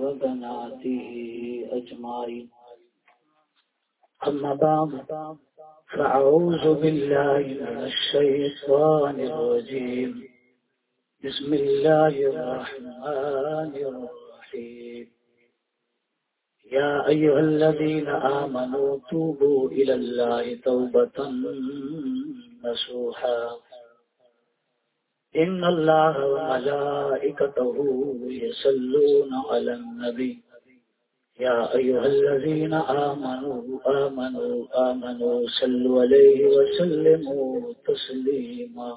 وبناته أجمعين. أما بعد، فأعوذ بالله من الشيطان الرجيم. بسم الله الرحمن الرحيم. يا أيها الذين آمنوا توبوا إلى الله توبة نصوحا. إن الله وملائكته يصلون على النبي. يا أيها الذين آمنوا آمنوا آمنوا، صلوا عليه وسلموا تسليما.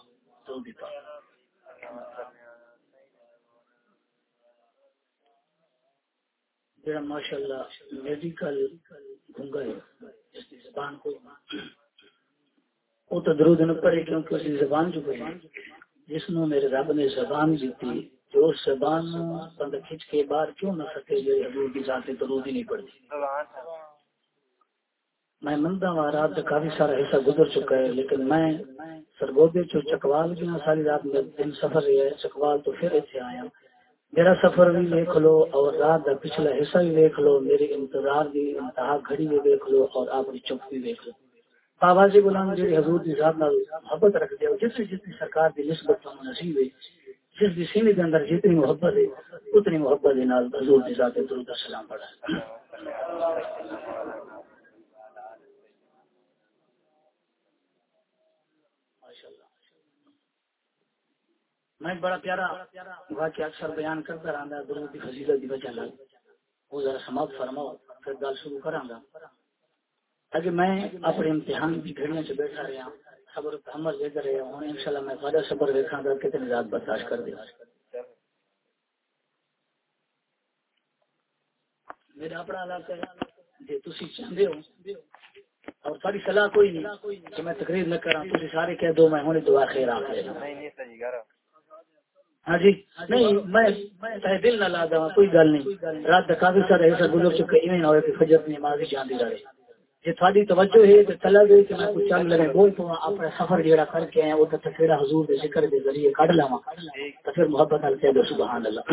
جڑا ماشاء اللہ میڈیکل گنگا ہے اس کی زبان کو وہ تو درود نہ پڑے کیونکہ اس کی زبان جو ہے جس نو میرے رب نے زبان دیتی جو زبان بند کھچ کے باہر کیوں نہ سکے جو حضور کی ذات درود ہی نہیں پڑتی؟ میں مندا ہوں رات کا کافی سارا حصہ گزر چکا ہے، لیکن میں سرگودے چو چکوال گیا، ساری رات میں دن سفر ہے چکوال تو پھر اتنے آیا۔ میرا سفر بھی دیکھ لو اور رات کا پچھلا حصہ بھی دیکھ لو میرے انتظار بھی انتہا گھڑی بھی دیکھ لو اور آپ کی چپ بھی دیکھ لو۔ بابا جی غلام جی حضور کی ذات نال محبت رکھ دیا جس جتنی سرکار کی نسبت تو نصیب ہے، جس کی سینے کے اندر جتنی محبت ہے، اتنی محبت ہے نال حضور جی کی ذات درود السلام پڑھا۔ میں بڑا پیارا واقعہ اکثر بیان کرتا رہا درود کی فضیلت دی وجہ لال وہ ذرا سماعت فرماؤ، پھر گل شروع کراں گا۔ اگر میں اپنے امتحان کی گھڑیاں سے بیٹھا رہا صبر حمل لے کر رہا ہوں انشاءاللہ میں بڑا صبر دیکھاں گا کتنی رات برداشت کر دے میرا اپنا علاقہ ہے جی تسی چاہتے ہو؟ اور ساری صلاح کوئی نہیں کہ میں تقریر نہ کراں تسی سارے کہہ دو میں ہونے دعا خیر آ ہاں جی نہیں میں دل نہ لا دا کوئی گل نہیں۔ رات کا کافی سارا ایسا گزر چکا ایویں نہ ہوئے کہ فجر نماز ہی جاندی رہے۔ جی تھوڑی توجہ ہے تو طلب ہے کہ میں کچھ چل لگے بول تو اپنا سفر جیڑا کر کے آیا وہ تو تفسیر حضور دے ذکر دے ذریعے کڈ لاواں۔ تو پھر محبت نال کہہ دو، سبحان اللہ۔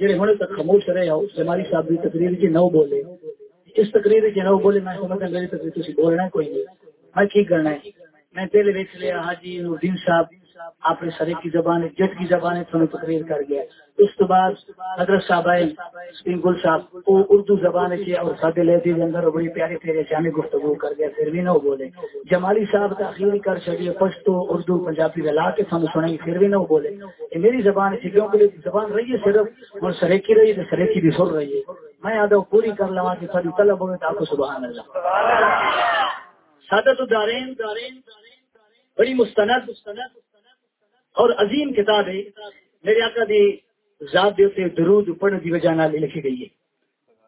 جڑے ہن تک خاموش رہے ہو ہماری صاحب دی تقریر جی نو بولے۔ اس تقریر جی نو بولے، میں سمجھدا میری تقریر تسی بولنا کوئی نہیں۔ میں کی کرنا ہے؟ میں پہلے ویکھ لیا ہاں حاجی نور الدین صاحب اپنے سرے کی زبان، جٹ کی زبان تھوڑا تقریر کر گیا۔ اس کے بعد حضرت صاحب آئے گل صاحب، وہ اردو زبان سے اور سادے لہدی کے اندر بڑی پیاری پیاری شامی گفتگو کر گیا۔ پھر بھی نہ بولے۔ جمالی صاحب تاخیر کر چڑیے پشتو، اردو، پنجابی رلا کے سانو سنائی پھر بھی نہ بولے۔ یہ میری زبان ہے، کیونکہ زبان رہی ہے صرف اور سریکی رہی ہے سریکی بھی سن رہی ہے۔ میں آدھا پوری کر لوا کہ ساری طلب ہوئے تو آپ کو سبحان اللہ۔ سادہ تو دارین۔ بڑی مستند مستند۔ اور عظیم کتاب ہے۔ میرے آقا دی ذات دے تے درود پڑھنے دی وجہ نال لکھی گئی ہے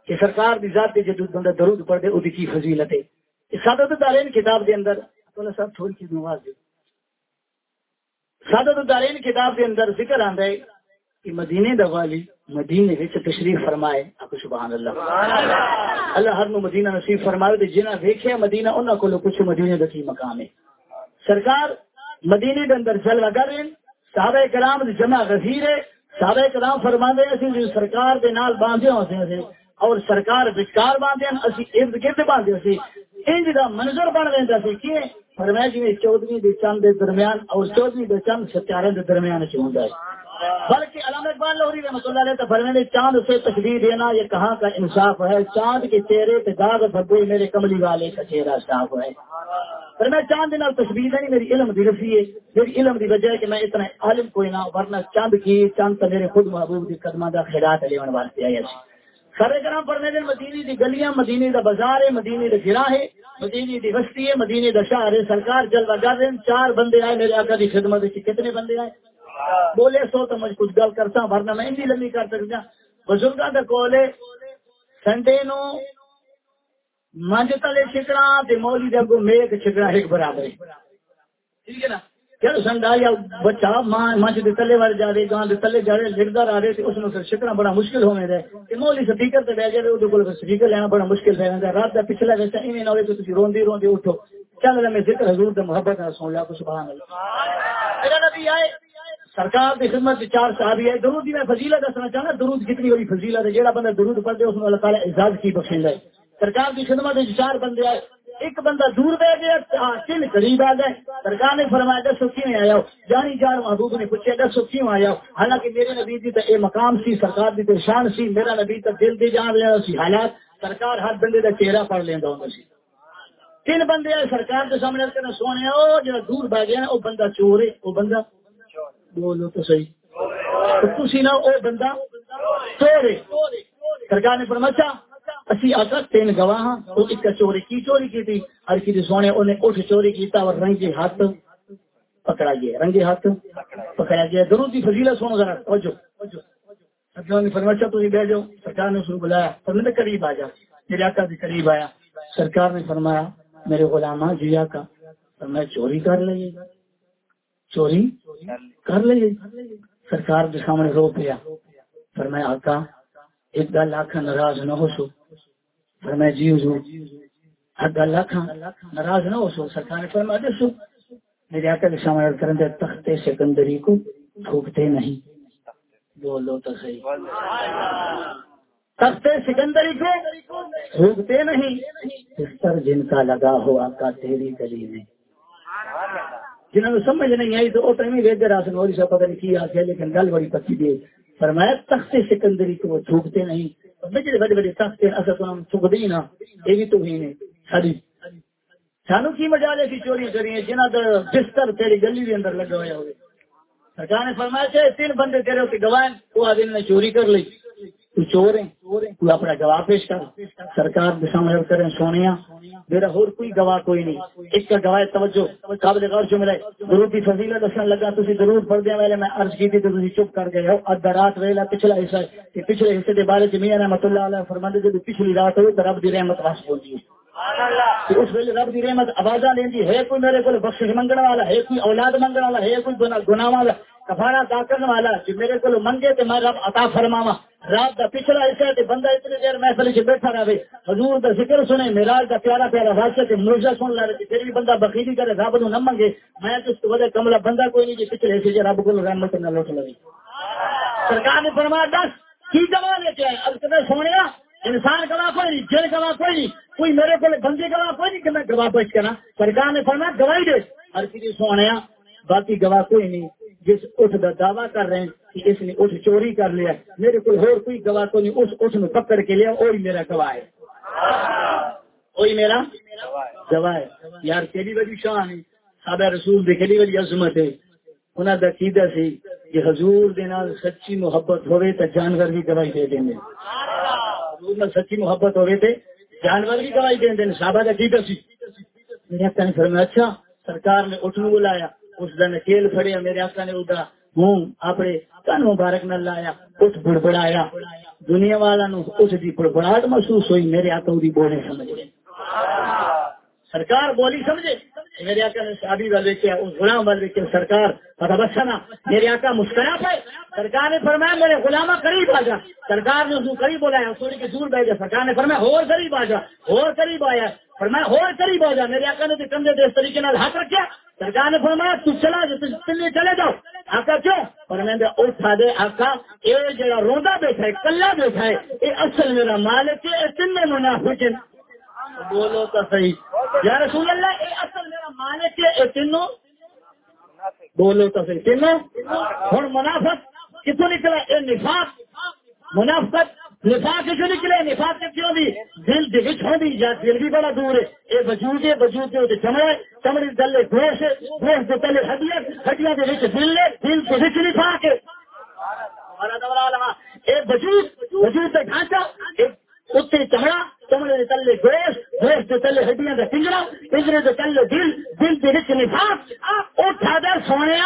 کہ سرکار دی ذات دے جدو بندہ درود پڑھ دے او دی کی فضیلت ہے۔ اس سعادت دارین کتاب دے اندر اللہ صاحب تھوڑی سی نواز دے۔ سعادت دارین کتاب دے اندر ذکر آندا ہے کہ مدینے دا والی مدینے وچ تشریف فرمائے۔ آپ سبحان اللہ۔ سبحان اللہ اللہ ہر نو مدینہ نصیب فرمائے تے جنہ ویکھیا مدینہ، انہاں کولو کچھ مدینے دا کی مقام ہے۔ سرکار مدینے دے اندر جلوہ کر رہے صحابہ کرام دی جمع غفیر ہے، صحابہ کرام فرماندے اسی جو سرکار دے نال باندھے ہوتے ہیں اور سرکار وچکار باندھے ہیں، اسی ارد گرد باندھے سی انج دا منظر بن رہندا سی، کہ فرمایا جی چودھری دے چند دے درمیان اور چودھری دے چند ستارے دے درمیان چ ہوندا ہے۔ بلکہ علامہ اقبال لاہوری رحمۃ اللہ علیہ فرمانے چاند سے تشبیہ دینا یہ کہاں کا انصاف ہے؟ چاند کے چہرے پہ داغ دھبے میرے کملی والے کا چہرہ صاف ہے۔ پر میں چاند دن تشبیہ نہیں، میری علم دی رسی ہے۔ میری علم دی وجہ ہے کہ میں اتنا عالم کوئی نہ ورنہ چاند کی چاند تو میرے خود محبوب دی قدمہ دا خیرات علی واسطے آیا سی۔ سارے کرام پڑھنے دن مدینی دی گلیاں، مدینی دا بازار ہے، مدینی دا گرا ہے، مدینی دی بستی ہے، مدینی دا شہر ہے۔ سرکار جلوہ گر چار بندے آئے میرے آقا دی خدمت کتنے بندے آئے؟ بولے سو تو مجھ کچھ گل کرتا ورنہ میں بھی لمبی کر سکتا بزرگاں دا کول ہے سنڈے نو منج تلے چھکنا تے مولی دے اگوں میک چھکنا ایک برابر۔ ہے ٹھیک ہے نا؟ چلو سنڈا یا بچہ ماں منج دے تلے رہے گاں دے تلے لکھدا رہے تے اس پھر چھکنا بڑا مشکل ہونے دے۔ تے مولی سپیکر تے بیٹھ جائے اودے کول سپیکر لینا بڑا مشکل ہے رہندا رات دا پچھلا ویسا ایویں نہ ہوے تے تسی اٹھو۔ چل میں ذکر حضور دے محبت نال سن لیا سبحان اللہ۔ میرا نبی آئے۔ سرکار کی خدمت چار صحابی ہے۔ درود کی میں فضیلت دسنا چاہنا، درود کتنی بڑی فضیلت ہے۔ جہاں بندہ درود پڑھتے اس میں اللہ تعالیٰ اعزاز کی بخشیں ہے۔ سرکار کی خدمت چار بندے آئے۔ ایک بندہ دور بہ گیا تین قریب آ گئے سرکار نے فرمایا، دسو کیوں آیا ہو؟ جانی جان محبوب نے پوچھا دسو کیوں آیا ہو؟ حالانکہ میرے نبی دی تو اے مقام سی، سرکار دی تو شان سی، میرا نبی تو دل دی جان لینا سی حالات۔ سرکار ہر بندے کا چہرہ پڑھ لینا ہوں سی۔ تین بندے آئے سرکار کے سامنے سونے وہ جا دور بہ گیا وہ بندہ چور ہے وہ بندہ بولو تو صحیح۔ نہ بندہ سرکار نے فرمایا اسی آقا تین گواہ ہاں۔ ایک چوری کی چوری کی تھی ہر سونے اٹھ چوری کیتا، اور رنگے ہاتھ پکڑا گیا۔ رنگے ہاتھ پکڑا گیا۔ درود فضیلت سنو ذرا، توجہ۔ سرکار نے فرمایا تو بیٹھ جاؤ۔ سرکار نے اس کو بلایا فرمایا قریب آ جا۔ میرے آقا کے قریب آیا۔ سرکار نے فرمایا، میرے غلامہ جی آقا میں چوری کر لئیے چوری کر لئیے سرکار کے سامنے رو پیا۔ فرمایا آقا ایک گل آخ ناراض نہ ہو سو۔ فرمایا جی حضور، ہر گل آخ ناراض نہ ہو سو۔ سرکار نے فرمایا دسو میرے آقا کے سامنے کرن دے تختے سکندری کو تھوکتے نہیں۔ بولو تو صحیح۔ تختے سکندری کو تھوکتے نہیں۔ بستر جن کا لگا ہو آقا، تیری گلی میں۔ جنہوں نے سمجھ نہیں آئی تو وہ تو وید راسن اور پتہ نہیں کی آخیا لیکن گل بڑی پکی دے فرمایا، تخت سکندری کو وہ تھوکتے نہیں۔ بڑے بڑے بڑے تخت اصل تو ہم تھوک دیں نا۔ یہ بھی تو ہی نے ساری۔ سانو کی مجال ہے چوری کری جنہ کا بستر تیری گلی کے اندر لگا ہوا ہوئے۔ سرکار نے فرمایا تین بندے تیرے اتنے گواہ وہ آدمی نے چوری کر لی۔ چور ہے تو اپنا گواہ پیش کر۔ سرکار سامنے کریں، سونیا۔ میرا اور کوئی گواہ کوئی نہیں۔ ایک کا گواہ توجہ قابل غور جو ملے۔ ضرور کی فضیلت دسن لگا تھی ضرور پڑھ دیا ویلے میں عرض کی تھی تو تھی چپ کر گئے ہو۔ ادھا رات ویلا پچھلا حصہ کہ پچھلے حصے کے بارے میں رحمت اللہ علیہ فرماندے جب پچھلی رات ہوئی تو رب دی رحمت واسطے پہنچی اس ویلے رب دی رحمت آوازاں لینی ہے، کوئی میرے کو بخش منگنے والا، ہے کوئی اولاد منگنے والا، ہے کوئی گناہ والا کفارا ادا کرنے والا۔ کہ میرے کو منگے تو میں رب عطا فرماوا رات کا پچھلا حصہ تے بندہ اتنی دیر محفل چ بیٹھا رہے۔ حضور کا ذکر سنے میراج کا پیارا پیارا واقعہ تے مرزا سن لے پھر بھی بندہ بخیلی کرے، رب نو نہ منگے۔ میں تو اس وجہ کملا بندہ کوئی نہیں جی پچھلے حصے جی رب کو رحمت نہ لوٹ لگی سرکار نے فرمایا، دس، کی گواہ لے کے اب سونے انسان گواہ کوئی نہیں جل گواہ کوئی نہیں، کوئی میرے کو بندے گواہ کوئی نہیں کہ میں گواہ پیش کرا سرکار نے فرمایا، گواہی دے۔ ہر کسی سونے باقی گواہ کوئی نہیں۔ جس اٹھ کا دعویٰ کر رہے ہیں کہ اس نے اٹھ چوری کر لیا، میرے کو اور کوئی گواہ کو نہیں، اس اٹھ میں پکڑ کے لیا، وہی میرا گواہ ہے۔ وہی میرا گواہ ہے۔ یار کیڑی بڑی شان ہے۔ سادہ رسول دے کیڑی بڑی عظمت ہے۔ انہوں کا عقیدہ سی کہ حضور دے نال سچی محبت ہوئے تو جانور بھی گواہی دے دیں حضور نال سچی محبت ہوئے تو جانور بھی گواہی دے دیں صحابہ کا عقیدہ سی میرے کہنے فرمایا اچھا سرکار نے اٹھ بلایا، اس دن کھیل کھڑیا میرے آقا نے ادا ہوں اپنے کن مبارک نہ لایا، اٹھ بڑبڑایا۔ دنیا والا نو اس دی بڑبڑاہٹ محسوس ہوئی، میرے آقا دی بولے سمجھ سرکار بولی سمجھے۔ میرے آقا نے شادی وال دیکھا اس غلام وال دیکھا سرکار پتا بسنا میرے آقا مسکرا پہ سرکار نے فرمایا، میرے غلامہ قریب آ جا۔ سرکار نے اس قریب بولایا تھوڑی کے دور بیٹھ جا سرکار نے فرمایا اور قریب آ جا اور قریب آیا۔ فرمایا اور قریب آ جا۔ میرے آقا نے کندھے دے اس طریقے نال ہاتھ رکھا سرکار نے فرمایا، تو چلا جا تلے چلے جاؤ۔ آقا کیوں؟ فرمایا اٹھا دے آقا یہ جڑا روندا بیٹھا ہے، کلا بیٹھا ہے یہ اصل میرا مالک ہے تین منافق بولو تو صحیح۔ یا رسول اللہ، اے اصل میرا مالک ہے؟ اے تینوں؟ بولو تو صحیح۔ تینوں؟ ہوں منافق کتوں نکلا؟ اے نفاق۔ منافقت نفاق کیوں نکلے نفاق کیوں بھی دل دکھ ہوندی یا دل بھی بڑا دور ہے۔ اے وجود ہے، وجود دے چمڑے چمڑی دلے گوش گوش دے تلے ہڈیاں ہڈیاں دے وچ دل ہے، دل دے وچ نفاق ہے۔ اے وجود وجود کا ڈھانچہ اتنے چمڑا چمڑے کے تلے گوش گوش کے تلے ہڈیاں کا پنجرا پنجرے کے تلے دل دل کے وچ نفاق اٹھا دے سونے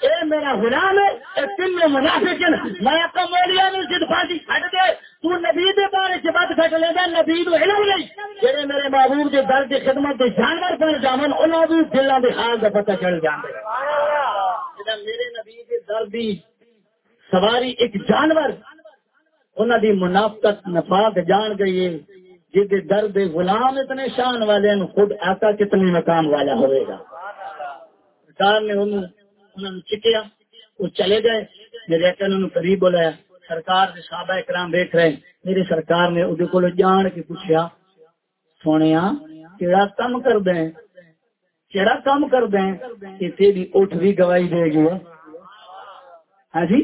اے میرا غلام ہے، اے تین منافق میں اپنا مولیا نے جد پاسی کھٹ دے۔ تو نبی دے بارے چ بات کھٹ لے گا نبی تو علم نہیں جڑے میرے محبوب دے در دی خدمت دے جانور بن جاون، انہاں دی دلاں دے حال دا پتہ چل جاندے۔ میرے نبی دے در دی سواری ایک جانور انہوں دی منافقت نفاق جان گئی ہے۔ جی جہد درد غلام اتنے شان والے خود آقا کتنے مقام والا ہوئے گا۔ سرکار نے انہوں نے چکیا، وہ چلے گئے۔ میرے اکل انہوں قریب بولایا سرکار دے صحابہ اکرام بیٹھ رہے میری سرکار نے ادھے کو جان کے پوچھا سونے کیڑا کم کر دیں؟ کیڑا کم کر دیں؟ کہ تیری اٹھ بھی گواہی دے گی۔ ہاں جی؟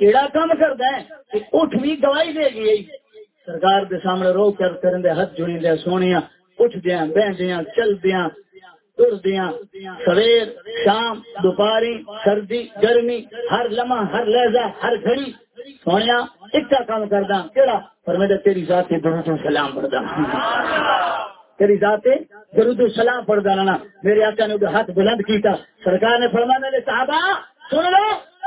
کیڑا کم کر دیں؟ کہ اٹھ بھی گواہی دے گی۔ سرکار دے سامنے رو کر کرن دے ہاتھ جڑی دے سونے اٹھ دیا بہ دیا چل دیا تر دیا سویر، شام، دوپہری، سردی، گرمی، ہر لمحہ، ہر لہجہ، ہر گھڑی سونے ایک کام کردا، کیڑا؟ پر میں تیری ذات درود و سلام پڑھدا۔ تیری ذات درود و سلام پڑھدا نا میرے آقا نے ہاتھ بلند کیتا۔ سرکار نے فرمایا، میرے صحابہ، سن لو۔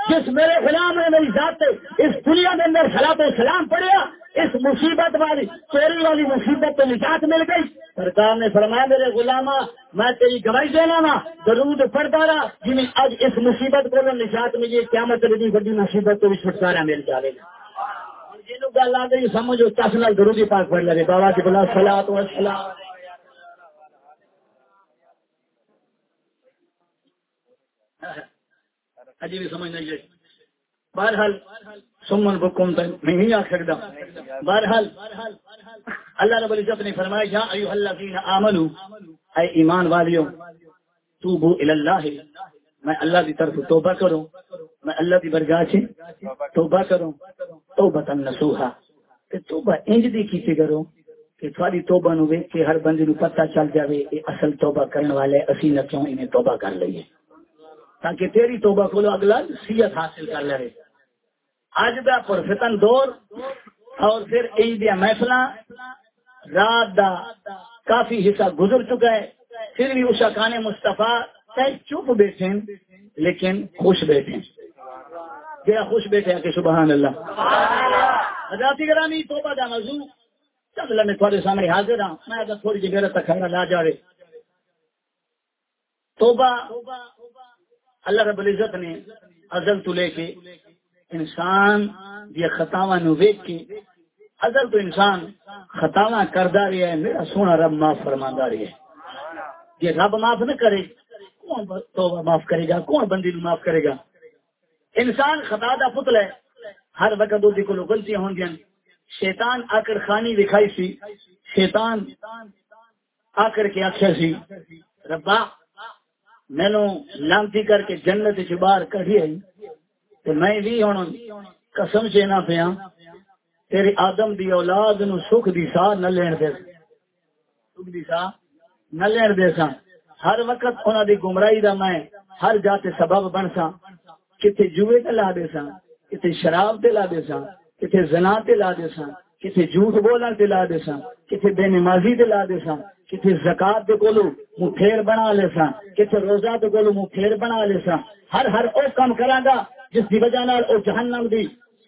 جس میرے غلام نے میری ذات اس دنیا کے اندر سلا تو سلام پڑیا اس مصیبت والی چوری والی مصیبت تو نجات مل گئی۔ سرکار نے فرمایا، میرے غلامہ، میں تیری گواہی دینا نا، درود پڑتا رہا جن اج اس مصیبت کو نجات ملی، قیامت کی بڑی مصیبت کو بھی چھٹکارا مل جائے گا۔ جنوب گل آ گئی سمجھو، چس نال درود پاک پڑھ لگے، بابا جی بلا سلا تو سلام۔ اجی بھی سمجھ نہیں آئی۔ بہرحال، سمن بکم تک میں نہیں آ سکتا۔ بہرحال، اللہ رب العزت نے فرمایا، یا ایو الذین آمنو، اے ایمان والیو، توبو اللہ میں اللہ کی طرف توبہ کروں، میں اللہ کی برگاہ سے توبہ کروں توبہ تن نسوہا کہ توبہ انج دی کیتی کرو کہ تھوڑی توبہ نو ویکھ کے ہر بندے نو پتہ چل جاوے کہ اصل توبہ کرنے والے، اسی نہ کیوں انہیں توبہ کر لئیے؟ تاکہ تیری توبہ کو اگلا سیت حاصل کر لے اج دا پرفتن دور اور پھر عید محفل رات دا کافی حصہ گزر چکا ہے، پھر بھی اس کانے مستفا چپ بیٹھے لیکن خوش بیٹھے جہاں خوش بیٹھے کہ سبحان اللہ۔ حضرات گرامی، توبہ دا موضوع۔ چل میں تھوڑے سامنے حاضر ہوں میں اگر تھوڑی جی میرے تک لا جاوے۔ توبہ اللہ رب العزت نے ازل تو لے کے انسان یہ خطاواں نو ویک کے ازل تو انسان خطاواں کردا رہی ہے، میرا سونا رب معاف فرماندا رہی ہے۔ یہ رب معاف نہ کرے، کون توبہ معاف کرے گا؟ کون بندی نو معاف کرے گا؟ انسان خطا دا پتل ہے۔ ہر وقت دی کو غلطیاں ہوندیاں شیطان آ کر خانی دکھائی سی۔ شیطان آ کر کے آخیا سی، ربا مینو لانتی کر کے جنت چ باہر کڑی آئی۔ تو میں بھی ہوں قسم چینا پیا تیرے آدم دی اولاد نو سکھ دی سا نہ لین دے سکھ دی سا نہ لین دے سا ہر وقت انہوں دی گمراہی دا میں ہر جاتے سبب بن سا کتے جوئے تے لا دے سا کتے شراب تے لا دے سا کتے زنا تے لا دے سا کتے جھوٹ بولن تے لا دے سا کتے بے نمازی تے لا دے سا کسی زکات دے کولو منہ پھیر بنا لے سا کسی روزہ دے کولو منہ پھیر بنا لے سا ہر ہر او کام کراں گا جس دی وجہ نال او جہنم دی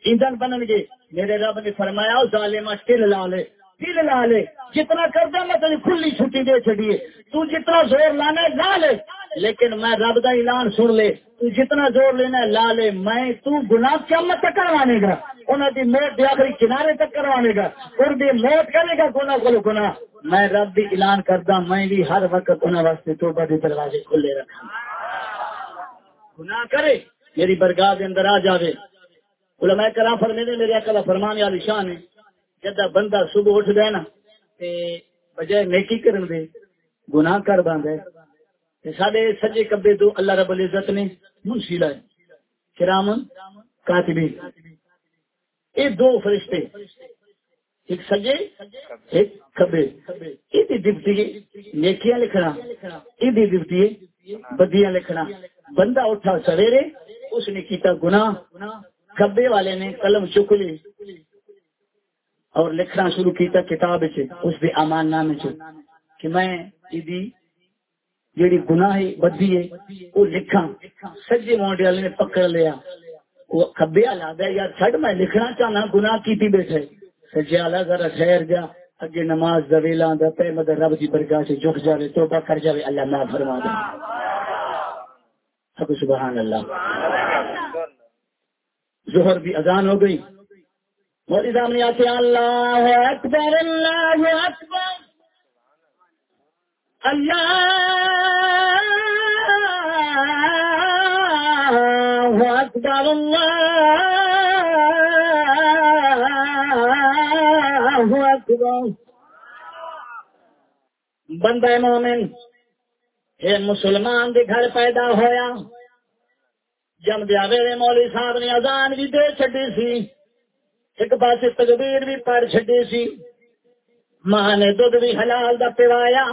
ایندھن بنن گے۔ میرے رب نے فرمایا، او ظالما ٹل لا لے ٹل لا لے۔ جتنا کر دے، میں تجھے کھلی چھٹی دے چھڈیے تو جتنا زور لانا لا لے۔ لیکن میں رب دا اعلان سن لے، تو جتنا زور لینا لا لے، میں تو گناہ قیامت تک کروانے گا۔ انہوں دی موت دی کنارے تک کروانے گا۔ ان دی موت کرے گا، گناہ کو گناہ۔ میں رب بھی اعلان کردا، میں بھی ہر وقت انہوں واسطے توبہ دے دروازے کھلے رکھا گناہ کرے، میری برگاہ دے اندر آ جاوے۔ علماء کرام فرمینے میرے اکلا فرمان والی شان ہے۔ جدا بندہ صبح اٹھ گئے نا، تے بجائے نیکی کرن دے، گناہ کر باندھے تے سجے کبے تو اللہ رب العزت نے منشی لائے کرامن کاتبی یہ دو فرشتے، ایک سجے، ایک کبے۔ یہ ڈپٹی نیکیاں لکھنا۔ یہ ڈپٹی بدیاں لکھنا۔ بندہ اٹھا سویرے، اس نے کیتا گناہ۔ کبے والے نے قلم چک لی اور لکھنا شروع کیتا کتاب اس دے امان نامے چ۔ کہ میں جیڑی گناہ ہے بدی ہے وہ لکھاں۔ سجے مونڈے والے نے پکڑ لیا۔ وہ کبے والا دے یار چھڈ، میں لکھنا چاہنا، گناہ کیتی بیٹھے۔ سجے والا ذرا ٹھہر جا، اگے نماز دا ویلا دا پے مد رب دی برگاہ سے جھک جاوے، توبہ کر جاوے، اللہ معاف فرما دے۔ سب سبحان اللہ۔ ظہر بھی اذان ہو گئی۔ مودی صاحب نے آتے اللہ اکبر اللہ اکبر۔ اللہ اکبر اللہ. اکبر بندہ مومن یہ مسلمان دے گھر پیدا ہویا۔ جم دیا ویلے مولوی صاحب نے اذان بھی دے چڈی سی، ایک پاس تقبیر بھی پڑھ چڈی سی۔ ماں نے دھد بھی حلال دا پوایا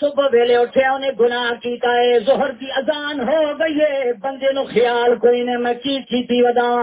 صبح ویلے اٹھیا انہیں گناہ کیتا ہے۔ زہر کی اذان ہو گئی ہے۔ بندے نو خیال کوئی نے میں کی کیتی ودا؟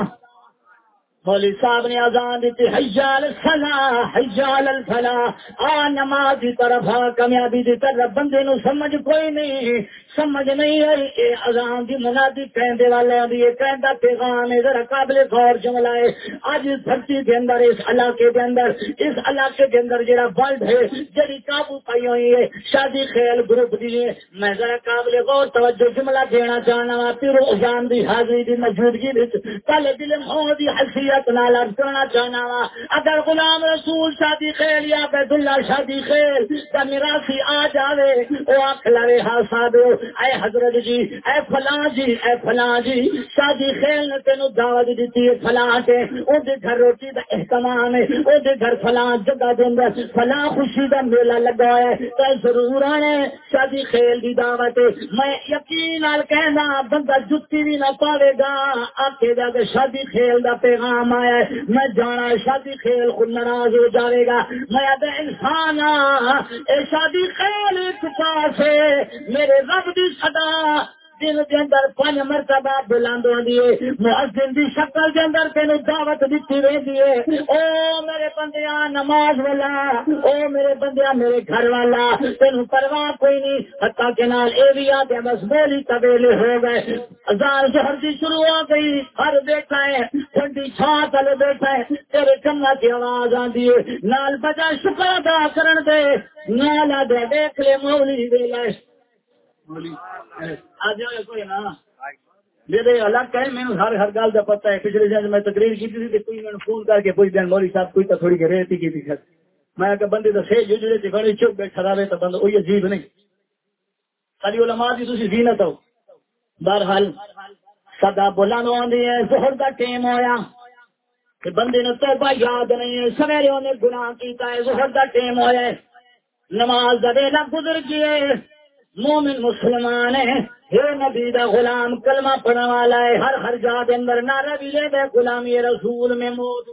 مولی صاحب نے اذان دیتی حیال الفلا حیال الفلا آ، نماز دی طرف آ، کامیابی دی طرف۔ بندے نو سمجھ کوئی نہیں۔ سمجھ نہیں آئی اے آزان دی منادی کہندے والے دی یہ کہندا پیغام ہے، ذرا قابل غور جملہ ہے۔ اج دھرتی دے اندر، اس علاقے دے اندر، اس علاقے دے اندر جڑا ورلڈ ہے، جڑی قابو پائی ہوئی ہے، شادی خیال گروپ دی ہے۔ میں ذرا قابل غور توجہ جملہ دینا چاہنا وا پیرو اذان دی حاضری دی موجودگی وچ طالب علم ہو دی حیثیت شریعت نال کرنا چاہنا وا۔ اگر غلام رسول شادی خیل یا بیت اللہ شادی خیل تا میراثی آ جاوے، او آکھ لے ہا صاحب اے حضرت جی اے فلاں جی اے فلاں جی شادی خیل نے تینو دعوت دتی ہے فلاں تے۔ او گھر روٹی دا اہتمام ہے، او گھر فلاں جگہ دے فلاں خوشی دا میلہ لگا ہے۔ تے ضرور آنے شادی خیل دی دعوت ہے۔ میں یقین نال کہنا، بندہ جُتی بھی نہ پاوے گا۔ آکھے دا شادی خیل دا پیغام آیا ہے۔ میں جانا شادی کھیل خود ناراض ہو جائے گا۔ میں اب انسان ہاں۔ اے شادی کھیل ایک پاس ہے۔ میرے رب دی صدا دن دے اندر پنج مرتبہ بلند ہوندی ہے۔ مؤذن دی شکل دے اندر تینو دعوت دتی رہندی ہے۔ او میرے بندیاں، نماز والا، او میرے بندیاں، میرے گھر والا، تینو پرواہ کوئی نہیں۔ حتا کہ نال اے وی آتے بس بولی تبیلے ہو گئے۔ اذان ظہر دی شروع ہو گئی، ہر بیٹھا ہے ٹھنڈی چھاں تلے بیٹھا ہے۔ تیرے کنا کی آواز آندی ہے۔ نال بجا شکر ادا کرن دے۔ نال دے دیکھ لے مولی دے لے میرے الگ ہے میں ہر ہر کا پتا ہے۔ پچھلے میں تقریر کی تھی کوئی میں فون کر کے پوچھ دین صاحب کوئی تو تھوڑی کی تھی میں کہ بندے تو جڑے بڑے چپ رہے تو بندہ وہی عجیب نہیں۔ ساری علماء دی تسی زینت ہو۔ بہرحال سدا بولانو ہے، زہر دا ٹیم ہویا کہ بندے نے توبہ یاد نہیں ہے، سویرے انہیں گناہ کیتا ہے، زہر دا ٹیم ہویا نماز دا ویلا گزر گئے مومن مسلمان ہے ہے نبی دا غلام کلمہ پڑھنے والا ہے، ہر ہر جا دے اندر نعرہ بھی لے دے غلامی رسول میں موت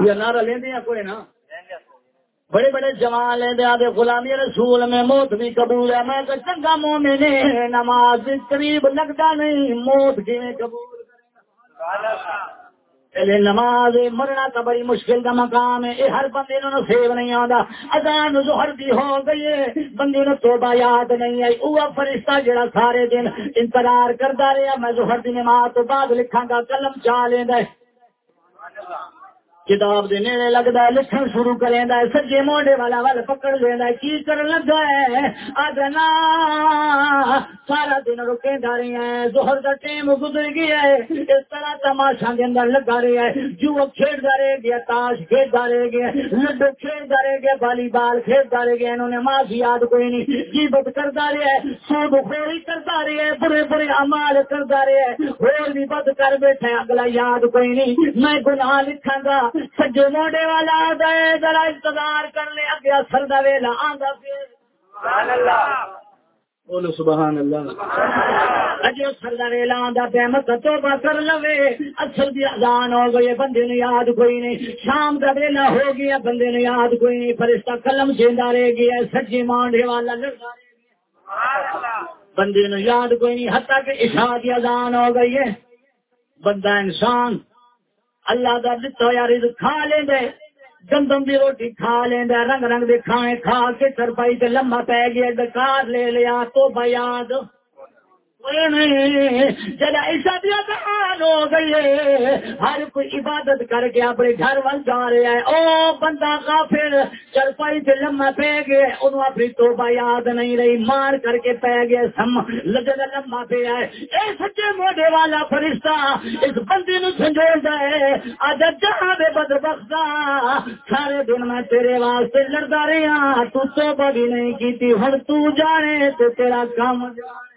یہ نعرہ لے دیا کوئی نا؟ بڑے بڑے جوان لے دیا دے غلامی رسول میں موت بھی قبول ہے۔ میں تو چنگا مومن ہے، نماز قریب لگتا نہیں، موت کی قبول پہلے نماز مرنا تو بڑی مشکل کا مقام ہے۔ ہر بندے نو سیو نہیں آتا اذان ظہر دی ہو گئی ہے۔ بندے نو توبہ یاد نہیں آئی۔ وہ فرشتہ جڑا سارے دن انتظار کرتا رہا میں ظہر دی نماز تو بعد لکھاں گا، قلم چا لینا کتاب دے نیڑے لگتا ہے لکھن شروع کریں ہے سجے موڈے والا ول پکڑ لینا ہے کی کر لگا ہے ادنا سارا دن رکے جا رہی زہر کا ٹیم گزر گیا ہے اس طرح تماشا کے اندر لگا رہے ہیں جو کھیلتا رہ گیا تاش کھیلتا رہ گیا لڈو کھیلتا رہ گیا والی بال کھیلتا رہ گیا انہوں نے ماں کی یاد کوئی نہیں جیبت کرتا رہا ہے سود خوری کرتا رہا ہے برے برے امال کرتا رہا ہے اور بھی بد کر بیٹھے اگلا یاد کوئی نہیں میں گناہ لکھاں گا سجو موڈے والا گئے ذرا انتظار کر لے، اگے اثر دا ویلا آندا پھر۔ سبحان اللہ بولو سبحان اللہ۔ اجو اثر دا ویلا آندا پیا مت توبہ کر لوے۔ اثر دی اذان ہو گئی بندے نے یاد کوئی نہیں۔ شام دا ویلا ہو گیا بندے نے یاد کوئی نہیں۔ فرشتہ قلم جیندا رہ گیا سجے مانڈے والا لڑا بندے نے یاد کوئی نہیں، حتیٰ کہ عشاء دی اذان ہو گئی ہے۔ بندہ انسان اللہ کا دتا ہوا رزق کھا لیں دے گندم دی روٹی کھا لیں رنگ رنگ دے کھائے کھا کے سرپائی تے لمبا پی گیا ڈکار لے لیا تو بیاد چلا ایسا بھی ہو گئی ہر کوئی عبادت کر کے اپنے گھر وال جا رہا ہے۔ او بندہ کافر چرپائی سے لما پہ گئے انہوں اپنی توبہ یاد نہیں رہی۔ مار کر کے پہ گئے سم لگے لما پہ آئے اے سچے موڈے والا فرشتہ، اس بندی نو سنجوڑ دے آج جہاں بے بدر بخشا سارے دن میں تیرے واسطے لڑتا رہا۔ تو توبہ بھی نہیں کی ہوں تو جانے تو تیرا کام جانے۔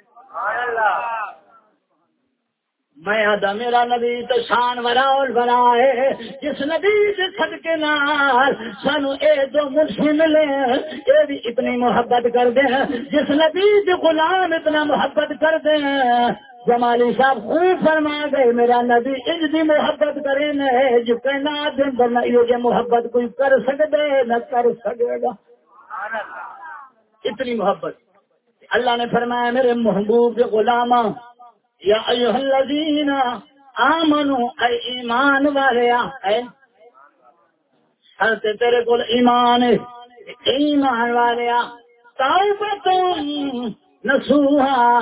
میں آدھا میرا نبی تو شان وراول بنا ہے۔ جس نبی سے صدقے نال سانو اے دو مرشی ملے۔ اے بھی اتنی محبت کر دے جس نبی سے غلام اتنا محبت کر دے جمالی صاحب خوب فرما گئے میرا نبی ان دی محبت کرے نہ جو کہنا دن بنا یہ محبت کوئی کر سکتے نہ کر سکے گا۔ اتنی محبت۔ اللہ نے فرمایا، میرے محبوب کے غلامہ، یا ایوہ الذین آمنو، اے ایمان والے، اے حضرت تیرے کول ایمان ایمان والے توبتم نسوہا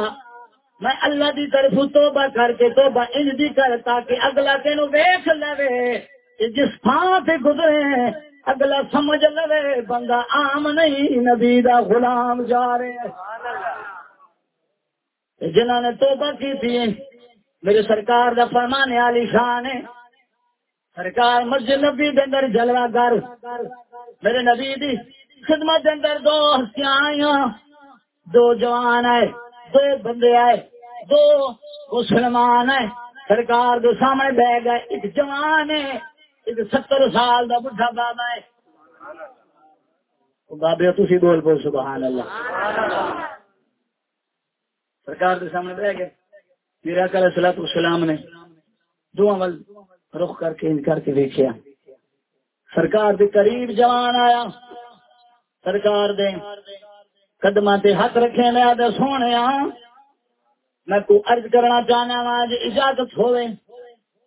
میں اللہ دی طرف توبہ کر کے توبہ ان دی کر تاکہ اگلا تینوں ویکھ لوے کہ جس تھان سے گزرے اگلا سمجھ لوے بندہ عام نہیں، نبی دا غلام جا رہے جنہوں نے توبہ کی تھی، میرے سرکار دا فرمانے والی شان ہے۔ سرکار مسجد نبی دے اندر جلوہ گر میرے نبی دی خدمت دے اندر دو ہستیاں آئیاں۔ دو جوان آئے، دو بندے آئے، دو مسلمان آئے۔ سرکار دے سامنے بہ گئے، ایک جوان ہے۔ ستر سال دا بڑھا بابا ہے۔ بابے تھی بول بول سبحان اللہ۔ سرکار کے سامنے بہ گئے۔ میرا کل سلاط السلام نے دو عمل رخ کر کے کر کے دیکھا سرکار دے قریب جوان آیا۔ سرکار دے قدم تے ہاتھ رکھے میں آدھے سونے میں کو عرض کرنا چاہنا وا اجازت ہوئے۔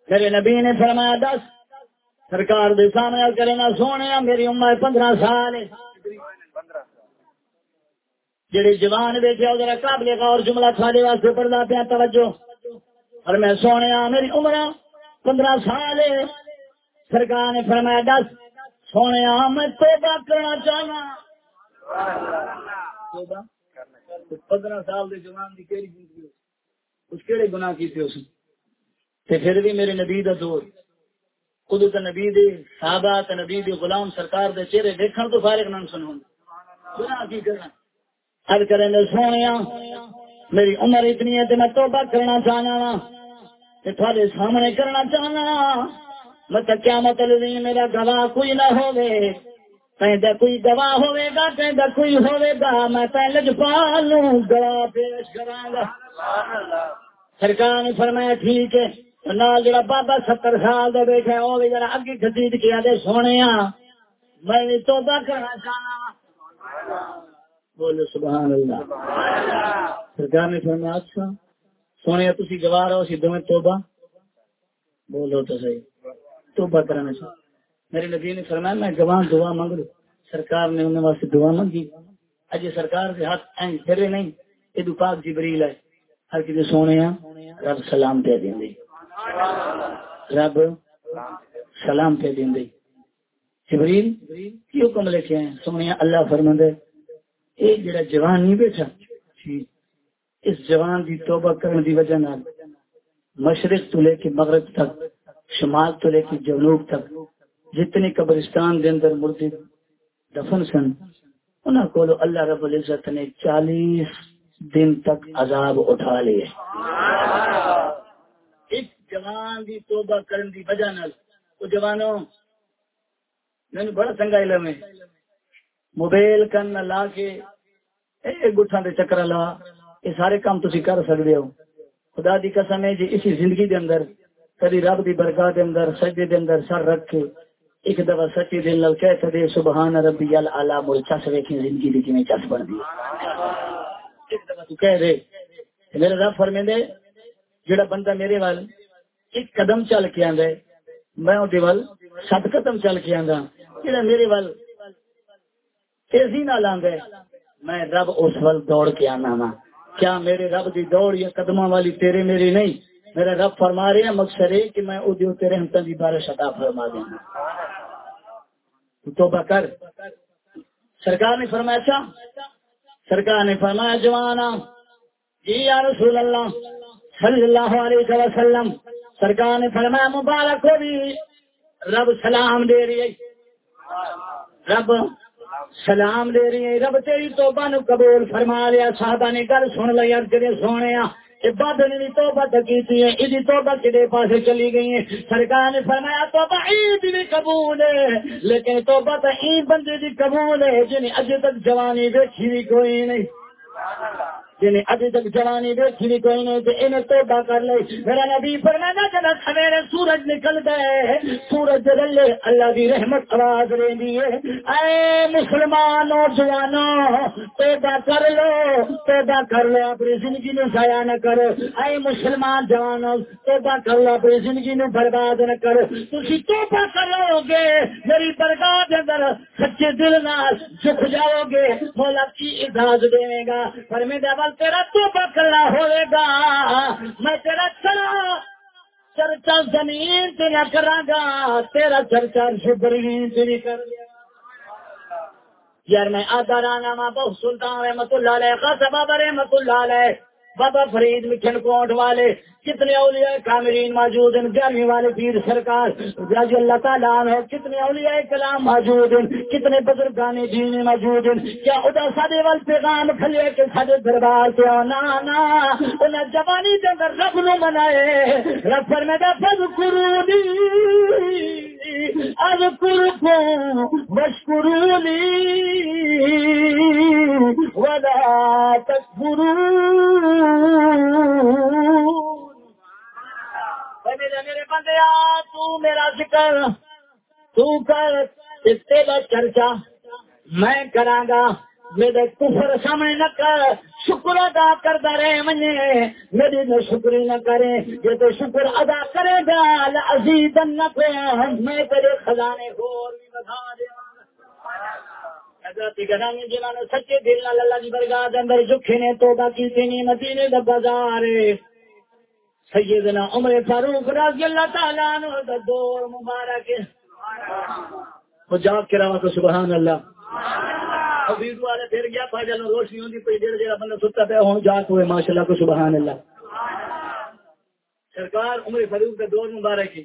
میرے نبی نے فرمایا، دس۔ سرکار دے سامنے کرے نہ سونے میری عمر پندرہ سال جڑے جوان بیٹھے ذرا قابل غور جملہ تھوڑے واسطے پڑھنا پیا، توجہ۔ اور میں سونے میری عمر پندرہ سال سرکار نے فرمایا، دس۔ سونے میں توبہ کرنا چاہنا۔ پندرہ سال دے جوان دی کیڑی زندگی اس کیڑے گناہ کیتے اس تے پھر بھی میرے نبی دا دور۔ خود تے نبی دے صحابہ تے نبی دے غلام سرکار دے چہرے دیکھن تو فارغ نہ سنون گناہ کی کرنا ہر کرے کریں سونے ہاں، میری عمر اتنی ہے تو میں توبہ کرنا چاہنا ہاں، وا تھوڑے سامنے کرنا چاہنا ہاں۔ میں تو کیا مطلب میرا گواہ کوئی نہ ہوگے کہیں کوئی گواہ ہوئے گا کہیں کوئی ہوئے گا۔ میں پہلے جپال گواہ پیش کرا گا۔ سرکار نے فرمایا ٹھیک ہے۔ نال جڑا بابا ستر سال کا بیٹھا وہ بھی ذرا اگے خدید کیا دے سونے میں بھی توبہ کرنا چاہنا بولو سبحان اللہ سرکار نے فرمایا اچھا سونے تھی گوار ہو سی دونوں توبہ بولو تو صحیح توبہ کرانا چاہ میرے نبی نے فرمایا میں گواہ دعا مانگ لوں سرکار نے انہیں واسطے دعا مانگی اج سرکار کے ہاتھ این پھرے نہیں یہ پاک جبریل ہے ہر کسی سونے رب سلام پہ دیں دے رب، سلام پہ دیں دے جبریل، کی حکم لکھے ہیں سونے اللہ فرمندے یہ جڑا جوان نہیں بیٹھا جی، اس جوان دی توبہ کرنے دی وجہ نال مشرق تو لے کے مغرب تک، شمال تو لے کے جنوب تک، جتنی قبرستان دے اندر مردے دفن سن، انہاں کو اللہ رب العزت نے چالیس دن تک عذاب اٹھا لیے ایک جوان دی توبہ کرنے دی وجہ نال۔ وہ جوانوں میں بڑا چنگا علم ہے۔ موبائل کن لا کے گٹھا دے چکر لا، یہ سارے کام تھی کر سکتے ہو۔ خدا دی قسم ہے جی اسی زندگی دے اندر کدی رب دی برکات دے اندر، سجدے دے اندر سر رکھ کے ایک دفعہ سچے دل نال کہہ دے سبحان ربی الاعلی مول چس ویکھی زندگی دی کیویں چس بن دی۔ ایک دفعہ تو کہہ دے میرے رب فرمیندے جڑا بندہ میرے وال ایک قدم چل کے آندا ہے۔ میں اودے وال سات قدم چل کے آندا۔ جڑا میرے وال تیزی نہ لانگے میں رب اس ول دوڑ کے آنا وا ہاں۔ کیا میرے رب دی دوڑ یا قدم والی تیرے میری نہیں؟ میرا رب فرما رہے ہیں مقصد ہے کہ میں ادو تیرے ہمتا دی بارش عطا فرما دینا ہاں۔ تو کر۔ سرکار نے فرمایا اچھا۔ سرکار نے فرمایا جوانا جی یا رسول اللہ، صلی اللہ علیہ وسلم سرکار نے فرمایا، مبارک ہو بھی۔ رب سلام دے رہی ہے۔ رب سلام دے رہی ہیں رب تیری توبہ نو قبول فرما لیا۔ صحابہ نے گل سن لئی ارجے سونے عبادت نے بھی توبہ کی تھی ایدی توبہ کدے پاسے چلی گئی ہیں۔ سرکار نے فرمایا، توبہ عید بھی قبول ہے۔ لیکن توبہ تو عید بندے دی قبول ہے، جنہیں اجے تک جوانی دیکھی بھی کوئی نہیں۔ جنہیں ابھی تک جوانی دیکھی نہیں کوئی نہیں تو انہیں توبہ کر لے۔ میرا نبی فرمانا جنا سویرے سورج نکل گئے، سورج جلے، اللہ کی رحمت آواز رہی ہے۔ اے مسلمان نوجوانوں توبہ کر لو، توبہ کر لو، اپنی زندگی نو ضائع نہ کرو۔ اے مسلمان جوانوں توبہ کر لو، اپنی زندگی نو برباد نہ کرو۔ تھی توبہ کرو گے میری برگاہ کے اندر سچے دل نال جھک جاؤ گے مولا کی اجازت دے گا۔ پر میں نال تیرا تو بکلا ہوئے گا۔ میں تیرا چلا چرچا زمین تیرا کرا گا۔ تیرا چرچا شبرین تیری کر لیا۔ یار میں آدھا رانا ماں بہت سلطان رحمت اللہ علیہ، خاص بابا رحمت اللہ علیہ۔ بابا فرید مکھن کوٹ والے، کتنے اولیاء کامرین موجود ہیں گرمی والے پیر سرکار، رضی اللہ تعالیٰ عنہ، کتنے اولیاء کلام موجود ہیں، کتنے بزرگان دین موجود ہیں، کیا ادا سادے وال پیغام کھلے کہ سادے دربار سے نا نا، انہیں جوانی دے اندر رب نو منائے، رب فرمائے فذکرونی۔ اذکرکم واشکرونی ولا تکفرون میرے بندے تو میرا ذکر، تو کر تیرا چرچا، میں کرا گا، میرے کفر سامنے نہ کر شکر ادا کرتا رہے مجھے میری نہ شکری نہ کرے یہ تو شکر ادا کرے گا عزیز نہ میں تیرے خزانے اور بھی بتا دیا۔ جنہوں نے سچے دل نال اللہ برگاہ اندر نے، توبہ مدینے دا بازار۔ سیدنا عمر فاروق رضی اللہ عنہ دا دور مبارک۔ کے سبحان اللہ۔ والے پھر گیا روشنی بندہ ستا ہوئے اللہ کو سبحان اللہ۔ سرکار عمر فاروق کا دور مبارک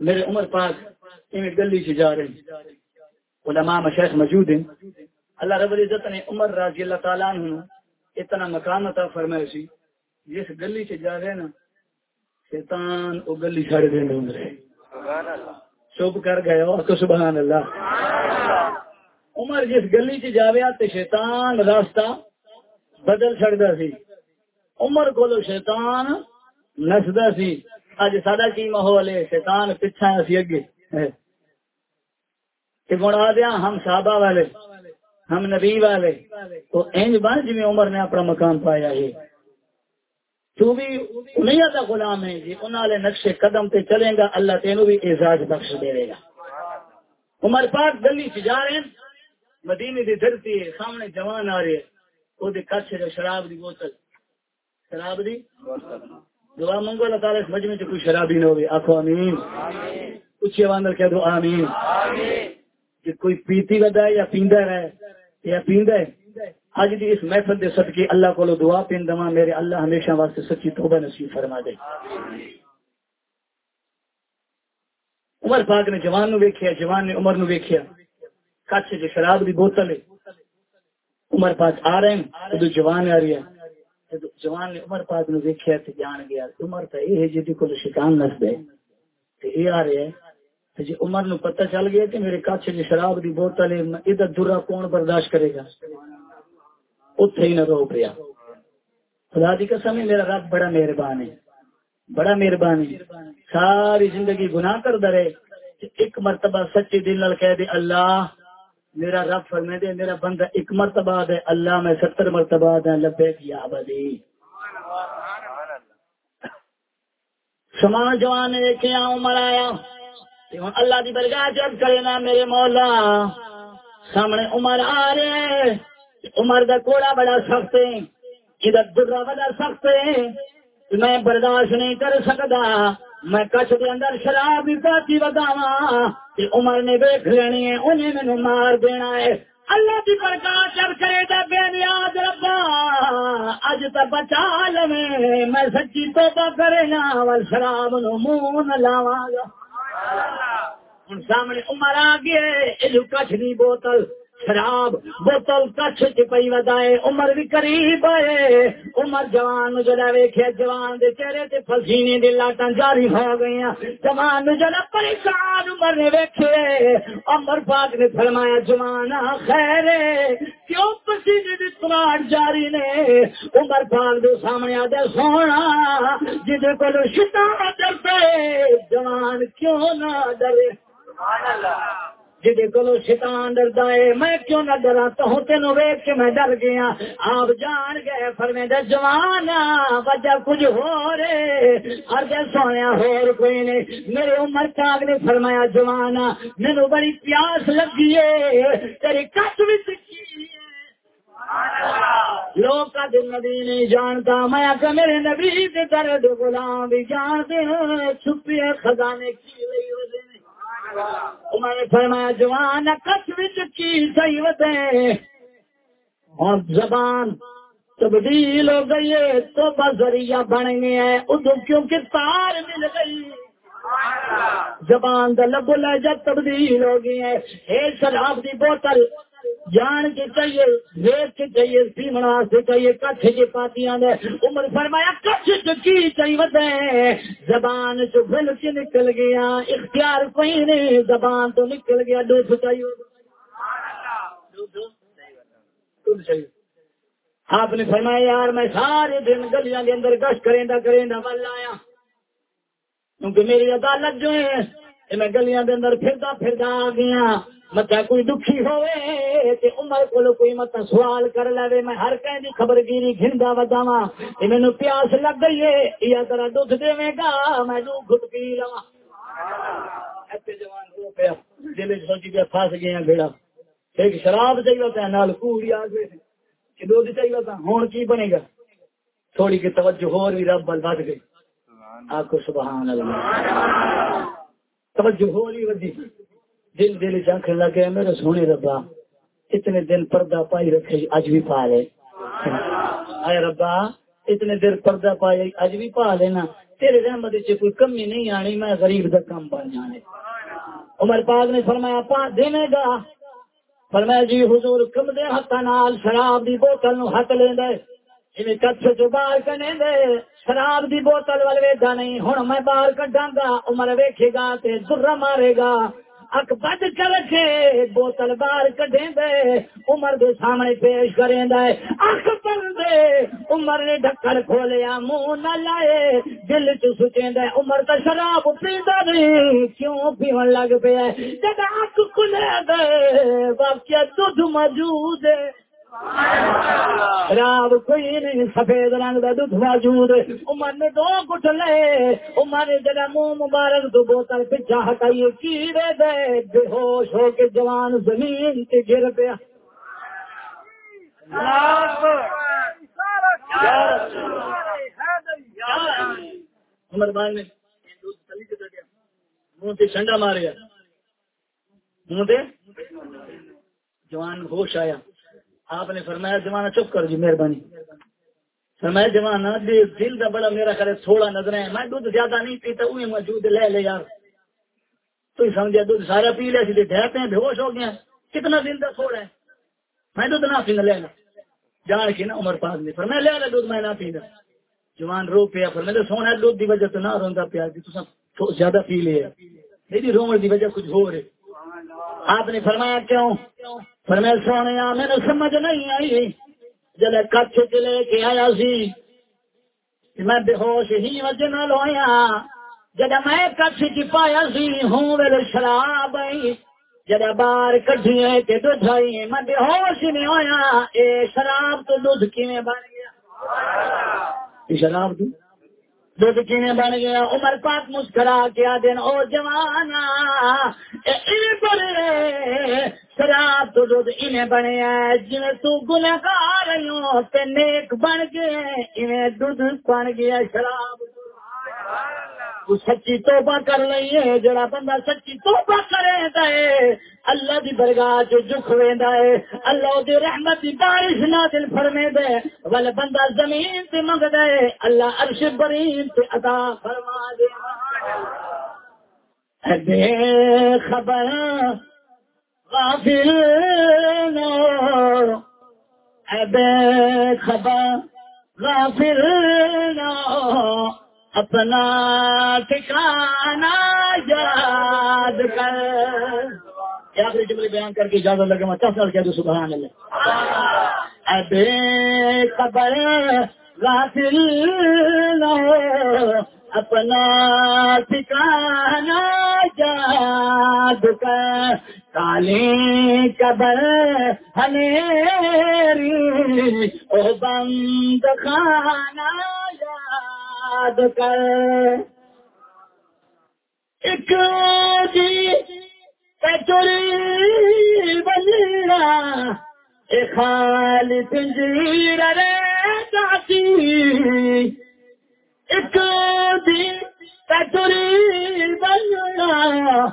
میرے عمر پاک گلی سے جا رہے علماء مشیخ موجود ہیں۔ اللہ رب العزت نے عمر رضی اللہ تعالیٰ عنہ اتنا مقام عطا فرمایا سی جس گلی سے جا رہے نا شیطان وہ گلی چھڑ دے ڈھونڈ رہے۔ چپ کر گئے سبحان اللہ۔ عمر جس گلی سے جاوے تے شیطان راستہ بدل چڑھتا سی۔ عمر کو شیطان نسدا سی۔ اج ساڈا کی ماحول ہے؟ شیطان پیچھا سی اگے۔ کہ گنا دیا ہم صحابہ والے، ہم نبی والے۔ تو انج بن جی عمر نے اپنا مقام پایا ہے۔ تو بھی انہیں کا غلام ہے جی انہوں نے نقشے قدم تے چلے گا، اللہ تینو بھی اعزاز بخش دے گا۔ عمر پاک گلی سے جا رہے ہیں۔ مدینے دی دھرتی ہے سامنے جوان آ رہے وہ کچھ ہے، شراب دی بوتل۔ شراب دی؟ دعا منگو اللہ تعالیٰ اس مجمع کوئی شرابی نہ ہوگی آخو امین کچھ اندر کہہ دو آمین۔ کہ کوئی پیتی ودا ہے یا پیندا رہے؟ یا پیندا ہے؟ اج دی اس محفل دے صدقے اللہ کو دعا پین دما میرے اللہ ہمیشہ واسطے سچی توبہ نصیب فرما دے۔ عمر پاک نے جوان نو ویکھیا، جوان نے عمر نو ویکھیا۔ کچھ جو شراب دی بوتل ہے، عمر پاک آ رہے ہیں، تو جوان آ رہی ہے جوان نے عمر پاک نو ویکھیا تے جان گیا۔ عمر تے اے جدی کو شیطان نس دے۔ تے اے آ رہے ہیں جی عمر نو پتہ چل گیا کہ میرے کچھ جی شراب دی بوتل ہے ادھر درا کون برداشت کرے گا۔ اتنے ہی نہ رو پیا۔ خدا دی قسم ہے، میرا رب بڑا مہربان ہے۔ بڑا مہربان ہے۔ ساری زندگی گناہ کر درے ایک مرتبہ سچے دل نال کہہ دے، اللہ میرا رب فرمے دے، میرا بندہ ایک مرتبہ دے اللہ میں ستر مرتبہ دے لبے کیا بدی سمان جوان نے دیکھے عمر آیا۔ اللہ دی برگاہ جب کرے نا میرے مولا۔ سامنے عمر آ رہے عمر دا کوڑا بڑا سخت ہے۔ ادھر درا بڑا سخت ہے میں برداشت نہیں کر سکتا میں کچھ دے اندر شراب پاتی بگاوا عمر نے دیکھ لینی ہے انہیں مینو مار دینا ہے۔ اللہ کی پرکاش جب کرے گا بے نیاز ربا اج تو بچا لو میں سچی تو کرے نا شراب نو منہ لاوا گا ہوں سامنے عمر آ گئے کچھ نہیں بوتل شراب بوتل کچھ چ پی ودائے، عمر بھی قریب ہے۔ عمر جوان نو جڑا ویکھے جوان دے چہرے تے پسینے دی لاٹاں جاری ہو گئیاں۔ جوان نو جڑا پریشان عمر نے ویکھے عمر پاک نے فرمایا، جوان خیر کیوں پسینے دی تراٹ جاری نے؟ عمر پاک دے سامنے آ دے سونا جدے کول شیطان ڈرتے جوان کیوں نہ ڈرے؟ سبحان اللہ۔ جی کو شیطان ڈردا ہے میں کیوں نہ ڈرا تو تین ویک کے میں ڈر گیا۔ آپ جان گئے فرمے دے جوان وجہ کچھ ہو رے ہر دے سونے ہور کوئی نہیں۔ میرے عمر چاگ نے فرمایا جوان مینو بڑی پیاس لگی ہے تیری کچھ بھی لوگ کا دل نبی نہیں جانتا؟ میں آ میرے نبی درد غلام بھی جانتے ہیں چھپی خزانے کی لئی وجہ انہوں نے فرمایا جوان کچھ وتے اور زبان تبدیل ہو گئی ہے تو بذریعہ بن گیا ہے ادو کیونکہ تار مل گئی؟ زبان کا لب لہجہ تبدیل ہو گئی ہے اے شراب دی بوتل جان کے چاہیے، ویس کے چاہیے، سیمنا سے چاہیے، کچھ کے پاتیاں دے عمر فرمایا، کچھ چکی چاہیے زبان چ بھل کے نکل گیا، اختیار کوئی نہیں زبان تو نکل گیا دودھ چاہیے آپ نے فرمایا، یار میں سارے دن گلیاں کے اندر گشت کریں کریں ول آیا۔ کیونکہ میری عدالت جو ہے، میں گلیاں کے اندر پھردا پھردا آ گیا۔ متا کوئی دکھی ہوئے تے عمر کو کوئی مت سوال کر لے میں ہر کہیں دی خبر گیری گھندا وداواں تے مینوں پیاس لگ گئی ہے یا ذرا دودھ دے گا میں دو گھٹ پی لواں۔ اتے جوان رو پیا دل سوچی پھس گیا بھیڑا۔ ایک شراب چاہیے تھا نال کوڑی آ گئے کہ دودھ چاہیے تھا ہن کی بنے گا؟ تھوڑی کی توجہ اور بھی رب بل بد گئی۔ آکو سبحان اللہ۔ توجہ ہو رہی ودی۔ دل دل چکھ لگے، میرے سونے ربا، اتنے دن پردہ پائی رکھے، اج بھی پا لے۔ آئے ربا، اتنے دیر پردہ پائی، اج بھی پا لینا تیرے رحمت چ کوئی کمی نہیں آنی، میں غریب دا کم بن جانے۔ عمر پاک نے فرمایا، پا دینے گا۔ فرمایا جی حضور کم دے ہاتھ نال شراب دی بوتل نو ہاتھ لے دے کچھ جو باہر کنے دے شراب دی بوتل والے ویدا نہیں ہوں میں باہر کڈاں گا، عمر ویکھے گا تے ذرہ مارے گا۔ اک بد کر رکھے بوتل بار کڈے دے، عمر دے سامنے پیش کریں دے۔ اک بند دے، عمر نے ڈکر کھولیا، منہ نہ لائے۔ دل چ سچیں دے، عمر تا شراب پیندا نہیں۔ کیوں پیون لگ پیا؟ جدا اک کھلے دے، واقعہ دودھ موجود ہے۔ راب کوئی نہیں، سفید رنگ کا دکھ موجود۔ عمر نے دو کٹ لے، عمر جگہ منہ مبارک تو بوتل پیچھا ہٹائیے کیڑے دے، بے ہوش ہو کے جوان زمین سے گر پیا۔ عمر بان نے منہ سے ٹھنڈا ماریا۔ منہ جوان ہوش آیا۔ آپ نے فرمایا جمانا چپ کر جی مہربانی۔ فرمایا جمانا دل کا بڑا میرا خرے تھوڑا نظر ہے میں دودھ زیادہ نہیں پیتا وہ موجود لے لے یار۔ تو سمجھا دودھ سارا پی لیا سی ڈہتے ہیں بے ہوش ہو گیا۔ کتنا دل کا تھوڑا ہے۔ میں دودھ نہ پینا، لے لا جان کے نا، عمر پاس نے فرمایا، لے لے دودھ، میں نہ پینا۔ جوان رو پیا، فرمایا، سونا دودھ دی وجہ تو نہ روندا پیا جی کہ تو زیادہ پی لیا۔ میری رومر دی وجہ کچھ ہو رہے آپ نے فرمایا کیوں؟ فرمایا سونے میرے سمجھ نہیں آئی۔ جب کچھ لے کے آیا سی، میں بے ہوش ہی وجہ نہ لویا جب میں کچھ چ پایا سی، ہوں میرے شراب آئی۔ جب باہر کٹھی ہے دودھ آئی، میں بے ہوش نہیں ہویا۔ اے شراب تو دودھ کیویں بن گیا؟ شراب دودھ دودھ کینے بن گیا، عمر پاک مسکرا کیا دن او جوانا شراب تو دودھ انہیں بنے جی تو گناہگار ہوں تے نیک بن گئے، انہیں دودھ بن گیا، شراب سچی توبہ کر لئی ہے، جڑا بندہ سچی توبہ کرے دے اللہ دی برگاہ جو جھک ویندا ہے، اللہ دی رحمت دی بارش نازل فرمے دے ول بندہ زمین تے منگدا ہے، اللہ عرش برین تے عطا فرما دے۔ بے خبر، غافل نو۔ بے خبر، غافل نو۔ اپنا ٹھکانا یاد کر۔ آخری جملے بیان کر کے اجازت لگے؟ میں چھ سال کیا تو سبحان اللہ۔ بے خبر غافل اپنا ٹھکانا یاد کر۔ کالی قبر ہنیری، او بند خانہ یاد کر۔ ایک جی چوری بنیا خالی پنجیر رے چاچی ایک دن کچوری بننا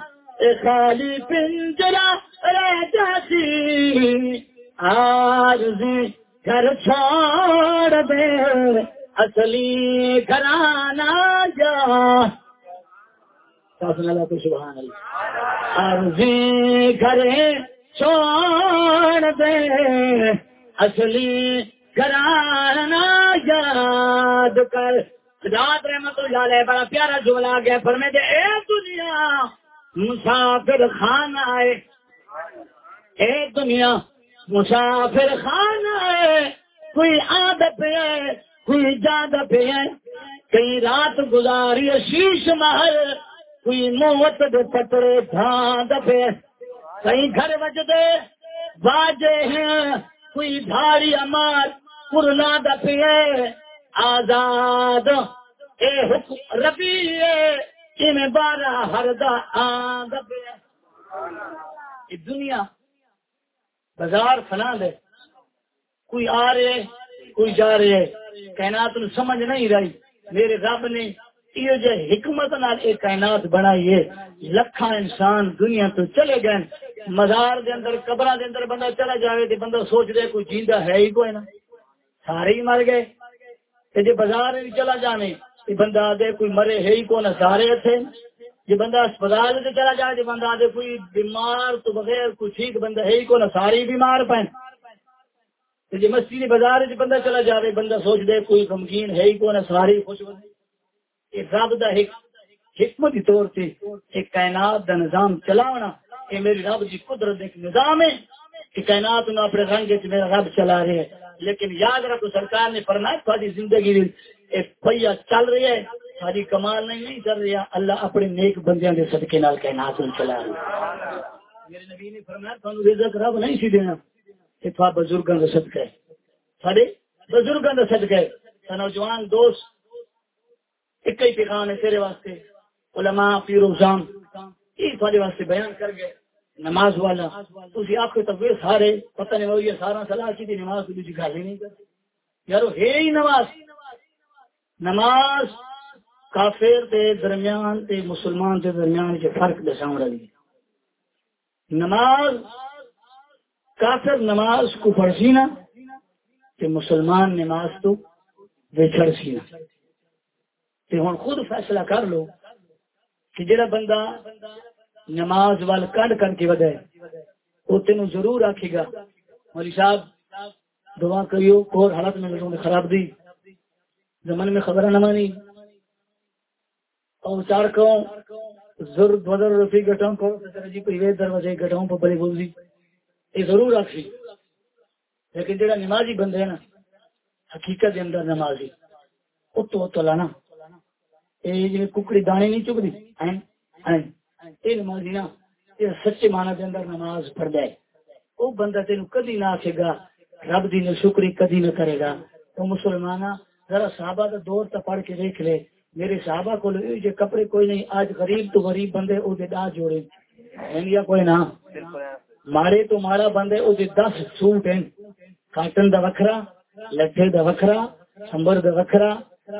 خالی پنجرا رہ جاتی آج گھر چھوڑ دے۔ اصلی گھرانا جا اللہ تو سبحان اللہ۔ عرضی گھر چھوڑ دے، اصلی گھرانا یاد کر۔ رات رحمت اللہ علیہ، بڑا پیارا جملہ آ گیا فرمے دے اے دنیا، مسافر خان آئے۔ اے دنیا، مسافر خان آئے۔ کوئی عادت ہے؟ کوئی جاد پہ ہے، کئی رات گزاری شیش محل، کوئی موت دے پترے دھاند پہ کئی گھر بج دے باجے ہیں، کوئی دھاڑی امار پورنا دپے آزاد، اے حکم ربی میں بارہ ہر دنیا بازار فنا دے۔ کوئی آ رہے، کوئی جا رہے۔ کائنات نو سمجھ نہیں رہی۔ میرے رب نے یہ جو حکمت نال ایک کائنات بنائی ہے لکھا انسان دنیا تو چلے گئے مزار دے اندر قبرہ دے اندر بندہ چلا جاوے تے بندہ سوچ دے کوئی جیندہ ہے ہی کوئی نا سارے ہی مر گئے۔ جی بازار وچ چلا جانے بندہ آدھے کوئی مرے ہے ہی کون سارے اتنے جی بندہ اسپتال سے چلا جائے جی بندہ آدھے کوئی بیمار تو بغیر کوئی ٹھیک بندہ ہے ہی کون سارے بیمار پہ جی مسجد بازار چ بندہ چلا جائے بندہ سوچ دے کوئی غمگین ہے ہی کون سارے خوش یہ رب دا حکمت طور سے ایک کائنات دا نظام چلاونا، یہ میری رب کی قدرت ایک نظام ہے۔ کہ کائنات نو اپنے رنگ میرا رب چلا رہے ہیں لیکن یاد رکھو، سرکار نے فرمایا تھوڑی زندگی پہیا چل رہی ہے، ساری کمال نہیں نہیں چل رہی اللہ اپنے نیک بندیاں دے صدقے نال کائنات نو چلا رہا میرے نبی نے فرمایا تھانو رزق رب نہیں سی دینا۔ کہ تھا بزرگاں دا صدقہ ہے سارے بزرگاں دا صدقہ ہے نوجوان دوست ایک ہی پیغام ہے تیرے واسطے۔ علماء پیر و زام یہ تھوڑے واسطے بیان کر گئے۔ نماز والا تھی آپ کے تبویر سارے، پتہ نہیں ہوئی سارا سلاح کی تھی، نماز کی دوسری گل ہی نہیں کرتی۔ یار ہے ہی نماز۔ نماز کافر دے درمیان تے مسلمان دے درمیان کے فرق دساؤں رہی۔ نماز کافر نماز کو پڑھ سی نا تے مسلمان نماز تو بچڑ سی نا تے ہوں خود فیصلہ کر لو کہ جڑا بندہ نماز وال کڈ کر کے ودے وہ تین ضرور آکھے گا۔ مولی صاحب، دعا کریو، اور حالت میں لوگوں نے خراب دی۔ زمن میں خبر نہ مانی۔ اور چار کو ضرور بدر رفی گٹوں کو جی کوئی وے دروازے گٹوں پر بڑی بول یہ ضرور آکھی لیکن جڑا نمازی بندے ہے نا، حقیقت اندر نمازی وہ تو تو لانا۔ یہ جی ککڑی دانے نہیں چکتی یہ نمازی نا یہ سچے مانا دے اندر نماز پڑھ جائے وہ بندہ تین کدی نہ آخے گا، رب دی شکری کدی نہ کرے گا۔ تو مسلمان ذرا صحابہ کا دور تو پڑھ کے دیکھ لے۔ میرے صحابہ کو جو کپڑے کوئی نہیں، آج غریب تو غریب بندے وہ دا جوڑے۔ یا کوئی نہ۔ مارے تو مارا بندے وہ دس سوٹ ہیں۔ کاٹن دا وکھرا، لٹھے دا وکھرا سمبر دا وکھرا،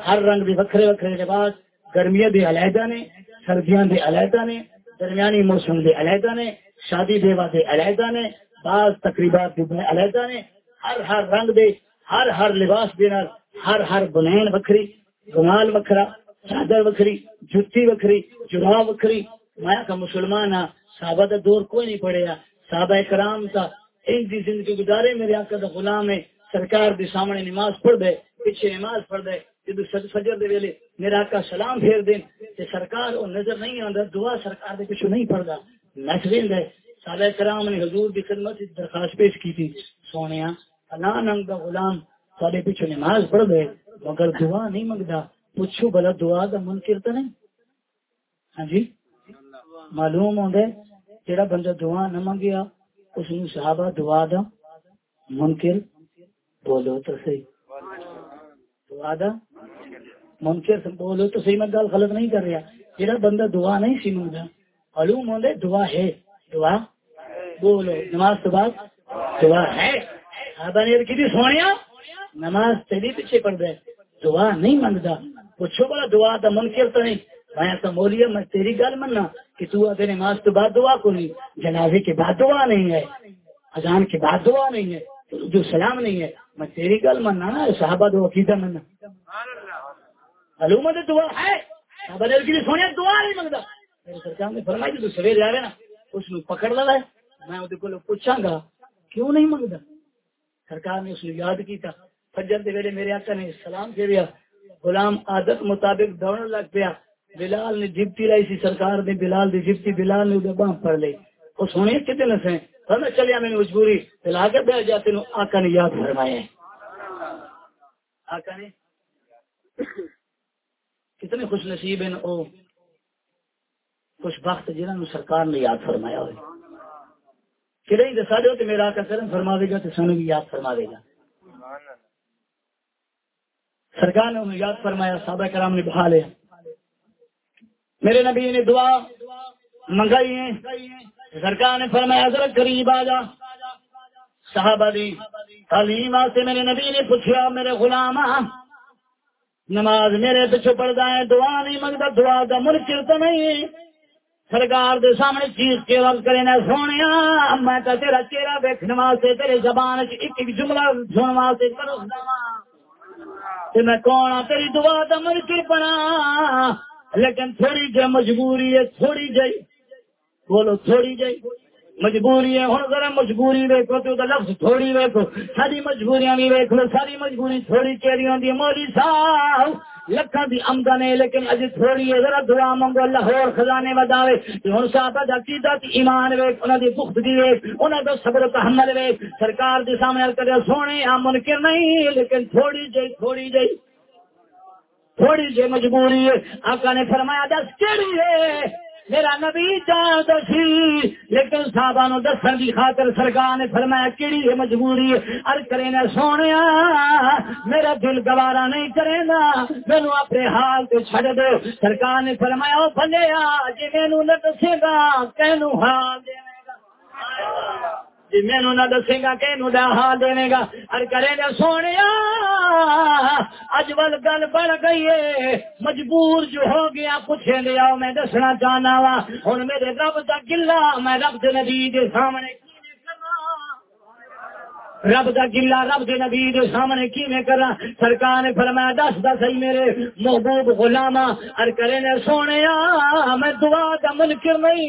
ہر رنگ دے وکھرے وکھرے لباس۔ گرمیاں دے علیحدہ نے، سردیاں دے علیحدہ نے، درمیانی موسم دے علیحدہ نے، شادی بیوہ دے علیحدہ نے، بعض تقریبات دے علیحدہ نے۔ ہر ہر رنگ دے، ہر ہر لباس دے نال، ہر ہر بنین وکھری، رومال وکھرا، چادر وکھری، جتی وکھری جراب وکھری۔ میں کا مسلمان ہاں صحابہ کا دور کوئی نہیں پڑیا صحابہ کرام کا ایک دی زندگی گزارے، میرے آقا دا غلام ہے، سرکار دی سامنے نماز پڑھ دے، پیچھے نماز پڑھ دے، جدو فجر دے ویلے میرا آقا سلام پھیر دیں تے سرکار او نظر نہیں آندا، دعا سرکار دے پیچھے نہیں پڑھدا۔ نس ویندا صحابہ کرام نے حضور دی خدمت درخواست پیش کی تھی۔ سونیا اللہ ننگ دا غلام سارے پیچھے نماز پڑھ دے، مگر دعا نہیں منگتا پوچھو بلا دعا دا منکر تو نہیں؟ ہاں جی؟ معلوم ہوں جڑا بندہ دعا نہ منگیا اس نے صحابہ دعا دا، منکر بولو تو صحیح۔ دعا دا، منکر بولو تو صحیح، میں گل غلط نہیں کر رہا۔ جڑا بندہ دعا نہیں سی منگتا معلوم ہوں دعا ہے۔ دعا بولو نماز تو بعد دعا ہے۔ صحابہ نے کی سونے نماز تیری پیچھے پڑ دے دعا نہیں منگتا پوچھو بڑا دعا دا منکر تو نہیں۔ میں تو مولیا میں تیری گل مننا کہ تو اگر نماز تو بعد دعا کو نہیں، جنازے کے بعد دعا نہیں ہے، اذان کے بعد دعا نہیں ہے جو سلام نہیں ہے، میں تیری گل مننا نا، صحابہ دو عقیدہ مننا۔ علومت دعا ہے؟ صحابہ دل کی سونے، دعا نہیں منگتا میرے سرکار نے فرمائی تو سویرے آ نا، اس میں پکڑ لا ہے میں وہ کو پوچھا گا، کیوں نہیں منگتا سرکار نے اس نے یاد کیا فجر دے ویلے میرے آقا نے سلام پھیریا غلام عادت مطابق دوڑ لگ پیا۔ بلال نے جبتی لائی سی سرکار نے بلال دی جبتی بلال نے باہ پڑ لی وہ سونے کتنے نسے میں چلیا میں مجبوری۔ بلا کے بہ جاتے نو آقا نے یاد فرمایا۔ آقا نے؟ کتنے خوش نصیب ہیں او۔ خوش بخت جنہوں سرکار نے یاد فرمایا ہوئے۔ کہ نہیں دسا دو تو میرا آقا کرم فرما دے گا تو سنو بھی یاد فرما دے گا۔ سرکار نے انہیں یاد فرمایا صحابہ کرام نے بہا لیا۔ میرے نبی نے دعا منگائی ہے سرکار نے فرمایا حضرت قریب آ جا۔ صحابہ دی تعلیم سے میرے نبی نے پوچھا، میرے غلام نماز میرے پیچھے پڑتا ہے، دعا نہیں منگتا دعا کا منکر تو نہیں۔ سرکار دے سامنے چیز کے وقت کرے نہ سونے میں تو تیرا چہرہ دیکھنے واسطے، تیرے زبان ایک ایک جملہ سننے واسطے کرو میں کون تیری دعا کا منکر بنا لیکن تھوڑی جی مجبوری ہے، تھوڑی جی بولو، تھوڑی جی مجبوری ہے ہوں ذرا مجبوری ویکو تو لفظ تھوڑی ویکو ساری مجبوریاں بھی ویک لو ساری مجبوری تھوڑی کہڑی ہوتی ہے۔ موری صاحب لکھا دی آمدن ہے، لیکن اج تھوڑی ہے۔ ذرا دعا منگو اللہ اور خزانے وداوے۔ تے ہن صاحب دا عقیدہ تے ایمان ویکھ، انہاں دی پختگی ویکھ، انہاں دا صبر تحمل ویکھ۔ سرکار دے سامنے کرے سونے ہم منکر نہیں، لیکن تھوڑی جی تھوڑی جی تھوڑی سی جی مجبوری ہے۔ آقا نے فرمایا دس کیڑی ہے؟ میرا نبی جان دسی لیکن صحابہ نو دسن کی خاطر سرکار نے فرمایا، کیڑی ہے مجبوری ار کرے نہ سونے میرا دل گوارا نہیں کرے گا، مینو اپنے حال سے چھڑ دو۔ سرکار نے فرمایا وہ بھلے جی مینو نہ دسے گا کہنو حال دے گا۔ جی مینو نہ دسے گا کہ حال دے گا۔ ار کرے گا سونے اج ول گل بڑھ گئی ہے مجبور جو ہو گیا، پوچھے لیا میں دسنا چاہنا وا۔ ہوں میرے رب کا گلا میں رب نبی کے سامنے۔ رب دا گلا رب دے نبی دے سامنے کی میں کرا سرکار نے فرمایا، دس دس ہی میرے محبوب غلاما ار کرے نے سونے، میں دعا دا منکر نہیں۔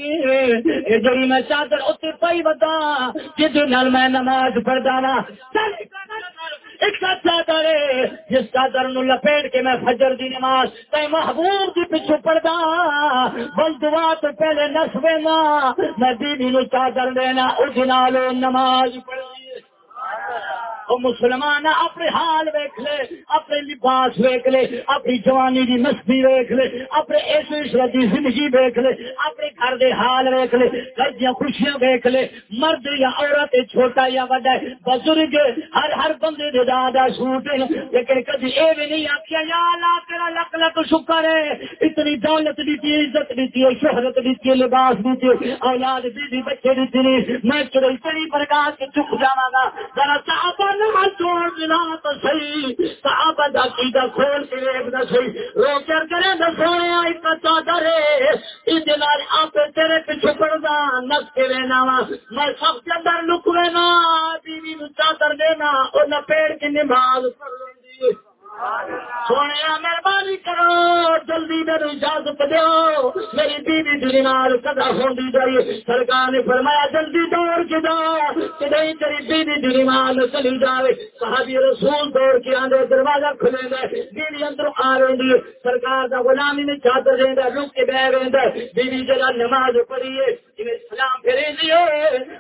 اے جڑی میں چادر اتنے پائی بتا جس نال میں نماز پڑھدا وا ایک ساتھ چادر جس چادر نو لپیٹ کے میں فجر دی نماز تے محبوب دی پیچھے پڑھدا۔ بل دعا تو پہلے نسوے نا، میں بیوی نو چادر دینا اس نال نماز پڑھنی وہ مسلمان اپنے حال ویک لے، اپنے لباس ویک لے، اپنی جوانی کی مستی ویک لے، اپنے اس عشرت کی زندگی ویک لے، اپنے گھر دے حال ویک لے، گھر دیا خوشیاں ویک لے، مرد یا عورت چھوٹا یا بڑا بزرگ ہر ہر بندے دے دادا سوٹ لیکن کدی اے بھی نہیں آخیا یا لا تیرا لک لک شکر ہے، اتنی دولت دیتی عزت دیتی ہے، شہرت دیتی ہے، لباس دیتی اولاد بیوی بچے دیتی میں چڑی تیری پرکار کے چک جاواں گا، ذرا صحابہ تیرے پیچھے پڑنا نس کے رہنا میں سب کے اندر لک بیوی چادر دینا پیڑ کی نماز پڑھ لیں سونے مہربانی کرو، جلدی میرے اجازت دو میری بیوی دلی نال کدا ہوندی جائے سرکار نے فرمایا، جلدی دوڑ کے جا۔ کہ نہیں تیری بیوی دلی نال چلی جائے صحابی رسول دوڑ کے آندے، دروازہ کھلے گا بیوی اندر آ رہی سرکار دا غلامی میں چادر رہندا رک کے بہ رہندا بیوی جڑا نماز پڑھی ہے سلام پھیرے دیے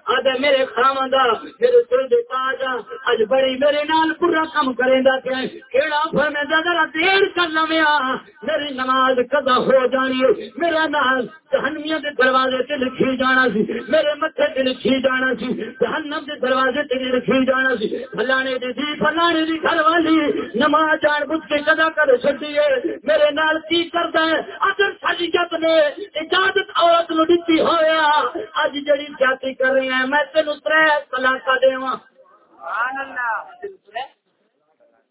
آدھے میرے خامندا میرے دل دے تاجا اج بڑی میرے نال پورا کم کریندا پیا۔ کیڑا فرمایا ذرا دیر کر لویا میری نماز کدا ہو جانی ہے۔ میرا نام جہنمیاں دے دروازے تے لکھی جانا سی۔ میرے متھے تے لکھی جانا سی۔ جہنم دے دروازے تے لکھی جانا سی۔ فلانے دی دی فلانے دی گھر والی۔ نماز جان بوجھ کے کدا کر چھڈی ہے۔ میرے نال کی کردا ہے؟ اگر شریعت نے اجازت عورت نو دتی ہویا اج جڑی جاتی کر رہی ہیں، میں تین تر طلاق دیواں۔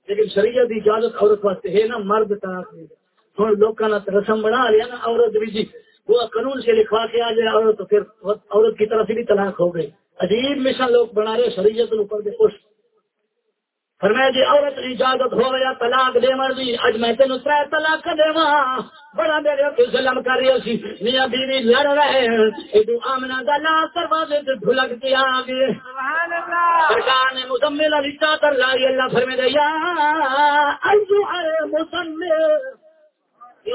لیکن شریعت کی اجازت عورت واسطے ہے نا، مرد طلاق نہیں ہوں لوگوں نے رسم بنا لیا نا، عورت بھی جی۔ وہ قانون سے لکھوا کے آ جائے عورت پھر عورت کی طرف سے بھی طلاق ہو گئی۔ عجیب مشن لوگ بنا رہے شریعت اوپر دے خوش۔ فرمایا جی عورت اجازت ہو یا طلاق دے مرضی اج میں تینوں تر طلاق دے بڑا میرے ظلم کر رہی سی میاں بیوی لڑ رہے ہیں۔ آمنا دلا دروازے سے ڈھلک آ گئے سرکار نے مسمل علی چادر لائی۔ اللہ فرمے دے یا مدثر اے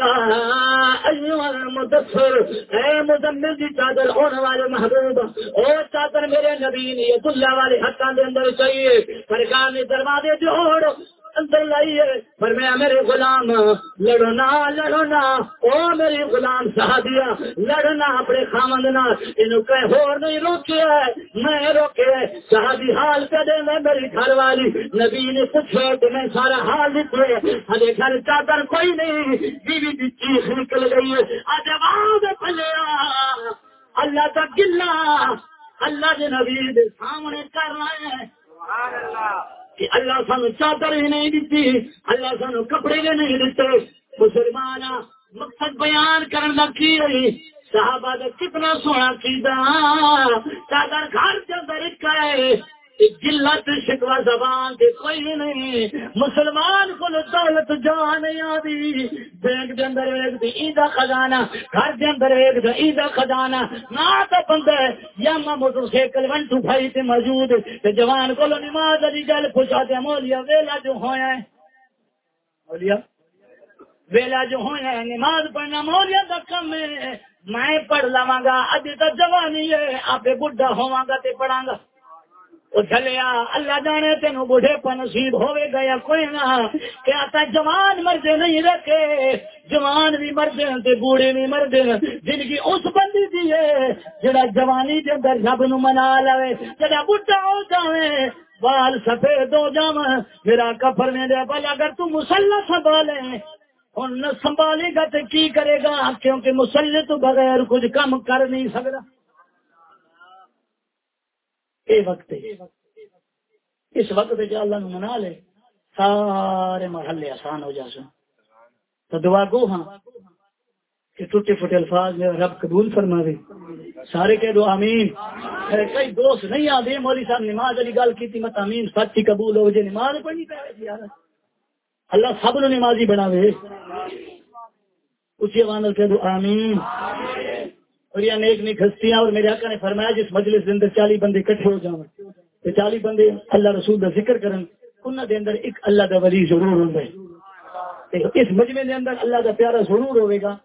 مزمل دی چادر ہونے والے محبوب، او چادر میرے نبی نے اللہ والے حقاں دے اندر چاہیے سرکار نے دروازے جوڑ اندر لائیے پر میں میرے غلام لڑو نہ لڑو نہ او میری غلام صحابیہ، لڑنا اپنے خامند نہ انہوں کہ ہور نہیں روکے میں روکے صحابی حال کر دے، میں میری گھر والی۔ نبی نے پوچھا، تو میں سارا حال لکھے۔ ہلے گھر چادر کوئی نہیں۔ بیوی کی چیخ نکل گئی ہے۔ آج آواز پلیا اللہ کا گلا اللہ کے نبی دے سامنے کر رہے ہیں۔ سبحان اللہ۔ کہ اللہ سانو چادر ہی نہیں دیتی اللہ سانو کپڑے بھی نہیں دیتے مسلمان مقصد بیان کرنا کی رہی صحابہ کا کتنا سونا کیدا چادر گھر کے اندر ہے۔ جلت شکوا زبان دے کوئی نہیں۔ مسلمان کو دولت جان آدی بینک دے اندر ایک دی عیدہ خزانہ، گھر دے اندر ایک دی عیدہ خزانہ۔ نہ تو بندہ یا motorcycle one two five تے موجود۔ تے جوان کو نماز علی گل پوچھا تے مولیا ویلا جو ہویا ہے؟ مولیا ویلا جو ہویا ہے، نماز پڑھنا مولیا دا کم ہے۔ میں پڑھ لواں گا ابھی تو جوانی ہے آپ بڈھا ہوا گا تے پڑھاں گا۔ وہ چلیا اللہ جانے تین بڑھے پا نصیب ہوئے گیا کوئی نہ۔ کیا تا جوان مردے نہیں رکھے؟ جوان بھی مردے تے بوڑھے بھی مردے۔ جن کی اس بندی دی ہے، جڑا جوانی دے اندر رب نو منا لے جڑا بڈھا ہو جاوے، بال سفید ہو جاو میرا کفر میں دے بل، اگر تو مسلح سنبھالے۔ اور نہ سنبھالے گا تو کی کرے گا؟ کیونکہ مسلح تو بغیر کچھ کم کر نہیں سکتا اے وقت اس وقت جو اللہ منا لے، سارے محلے آسان ہو جاسن تو دعا گو ہاں کہ ٹوٹے پھوٹے الفاظ میں رب قبول فرما دے سارے کہہ دو آمین۔ کئی دوست نہیں آدھے مولی صاحب نماز علی گل کی تھی مت آمین سچی قبول ہو جائے نماز پڑھنی پہ جی یار۔ اللہ سب نو نمازی بنا دے اسی آواز کہہ دو آمین۔ اور نیک نیک ہستیاں اور میرے حقا نے فرمایا جس مجلس کے اندر چالی بندے کٹھے ہو جاؤ تو چالی بندے اللہ رسول کا ذکر کرن انہوں دے اندر ایک اللہ کا ولی ضرور ہوں اس مجمے دے اندر اللہ کا پیارا ضرور ہوئے گا۔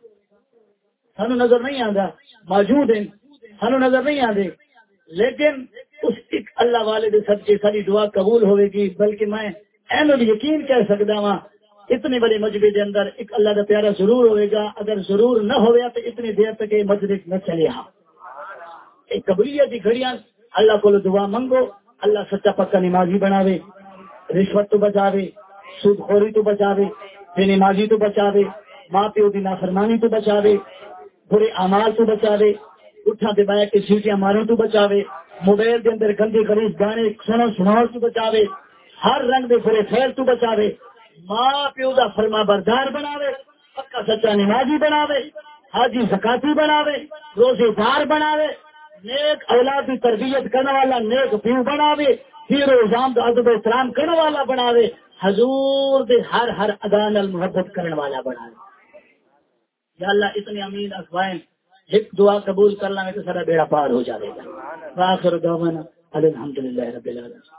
سانو نظر نہیں آتا موجود ہیں۔ سانو نظر نہیں آتے لیکن اس ایک اللہ والے دے سب کے ساری دعا قبول ہوئے گی۔ بلکہ میں احمد یقین کہہ سکتا ہوں اتنے بڑے مجبے کے اندر ایک اللہ کا پیارا ضرور ہوئے گا۔ اگر ضرور نہ ہویا تو اتنی دیر تک یہ مجلس نہ چلے ہاں۔ ایک قبولیت کی گھڑیاں۔ اللہ کو دعا منگو اللہ سچا پکا نمازی بناوے۔ رشوت تو بچاوے۔ سود خوری تو بچاوے۔ بے نمازی تو بچاوے۔ ماں پیو کی نافرمانی تو بچاوے۔ برے امال تو بچاوے۔ اٹھا دے بایا کے سیٹیاں ماروں تو بچاوے۔ موبائل کے اندر گندے خریج گانے سنو سناؤ تو بچاوے۔ ہر رنگ دے برے خیر تو بچاوے۔ ماں پیو کا فرما بردار بناوے، پکا سچا نمازی بناوے، حاجی زکاتی بناوے، روزے دار بناوے، نیک اولاد کی تربیت کرنے والا نیک پیو بناوے پھر ادب احترام کرنے والا بناوے، حضور دے ہر ہر ادا نال محبت کرنے والا بنا یا اللہ اتنے امین افوائن ایک دعا قبول کر لیں تو سارا بیڑا پار ہو جائے گا۔ واخر دعوانا الحمدللہ رب العالمین۔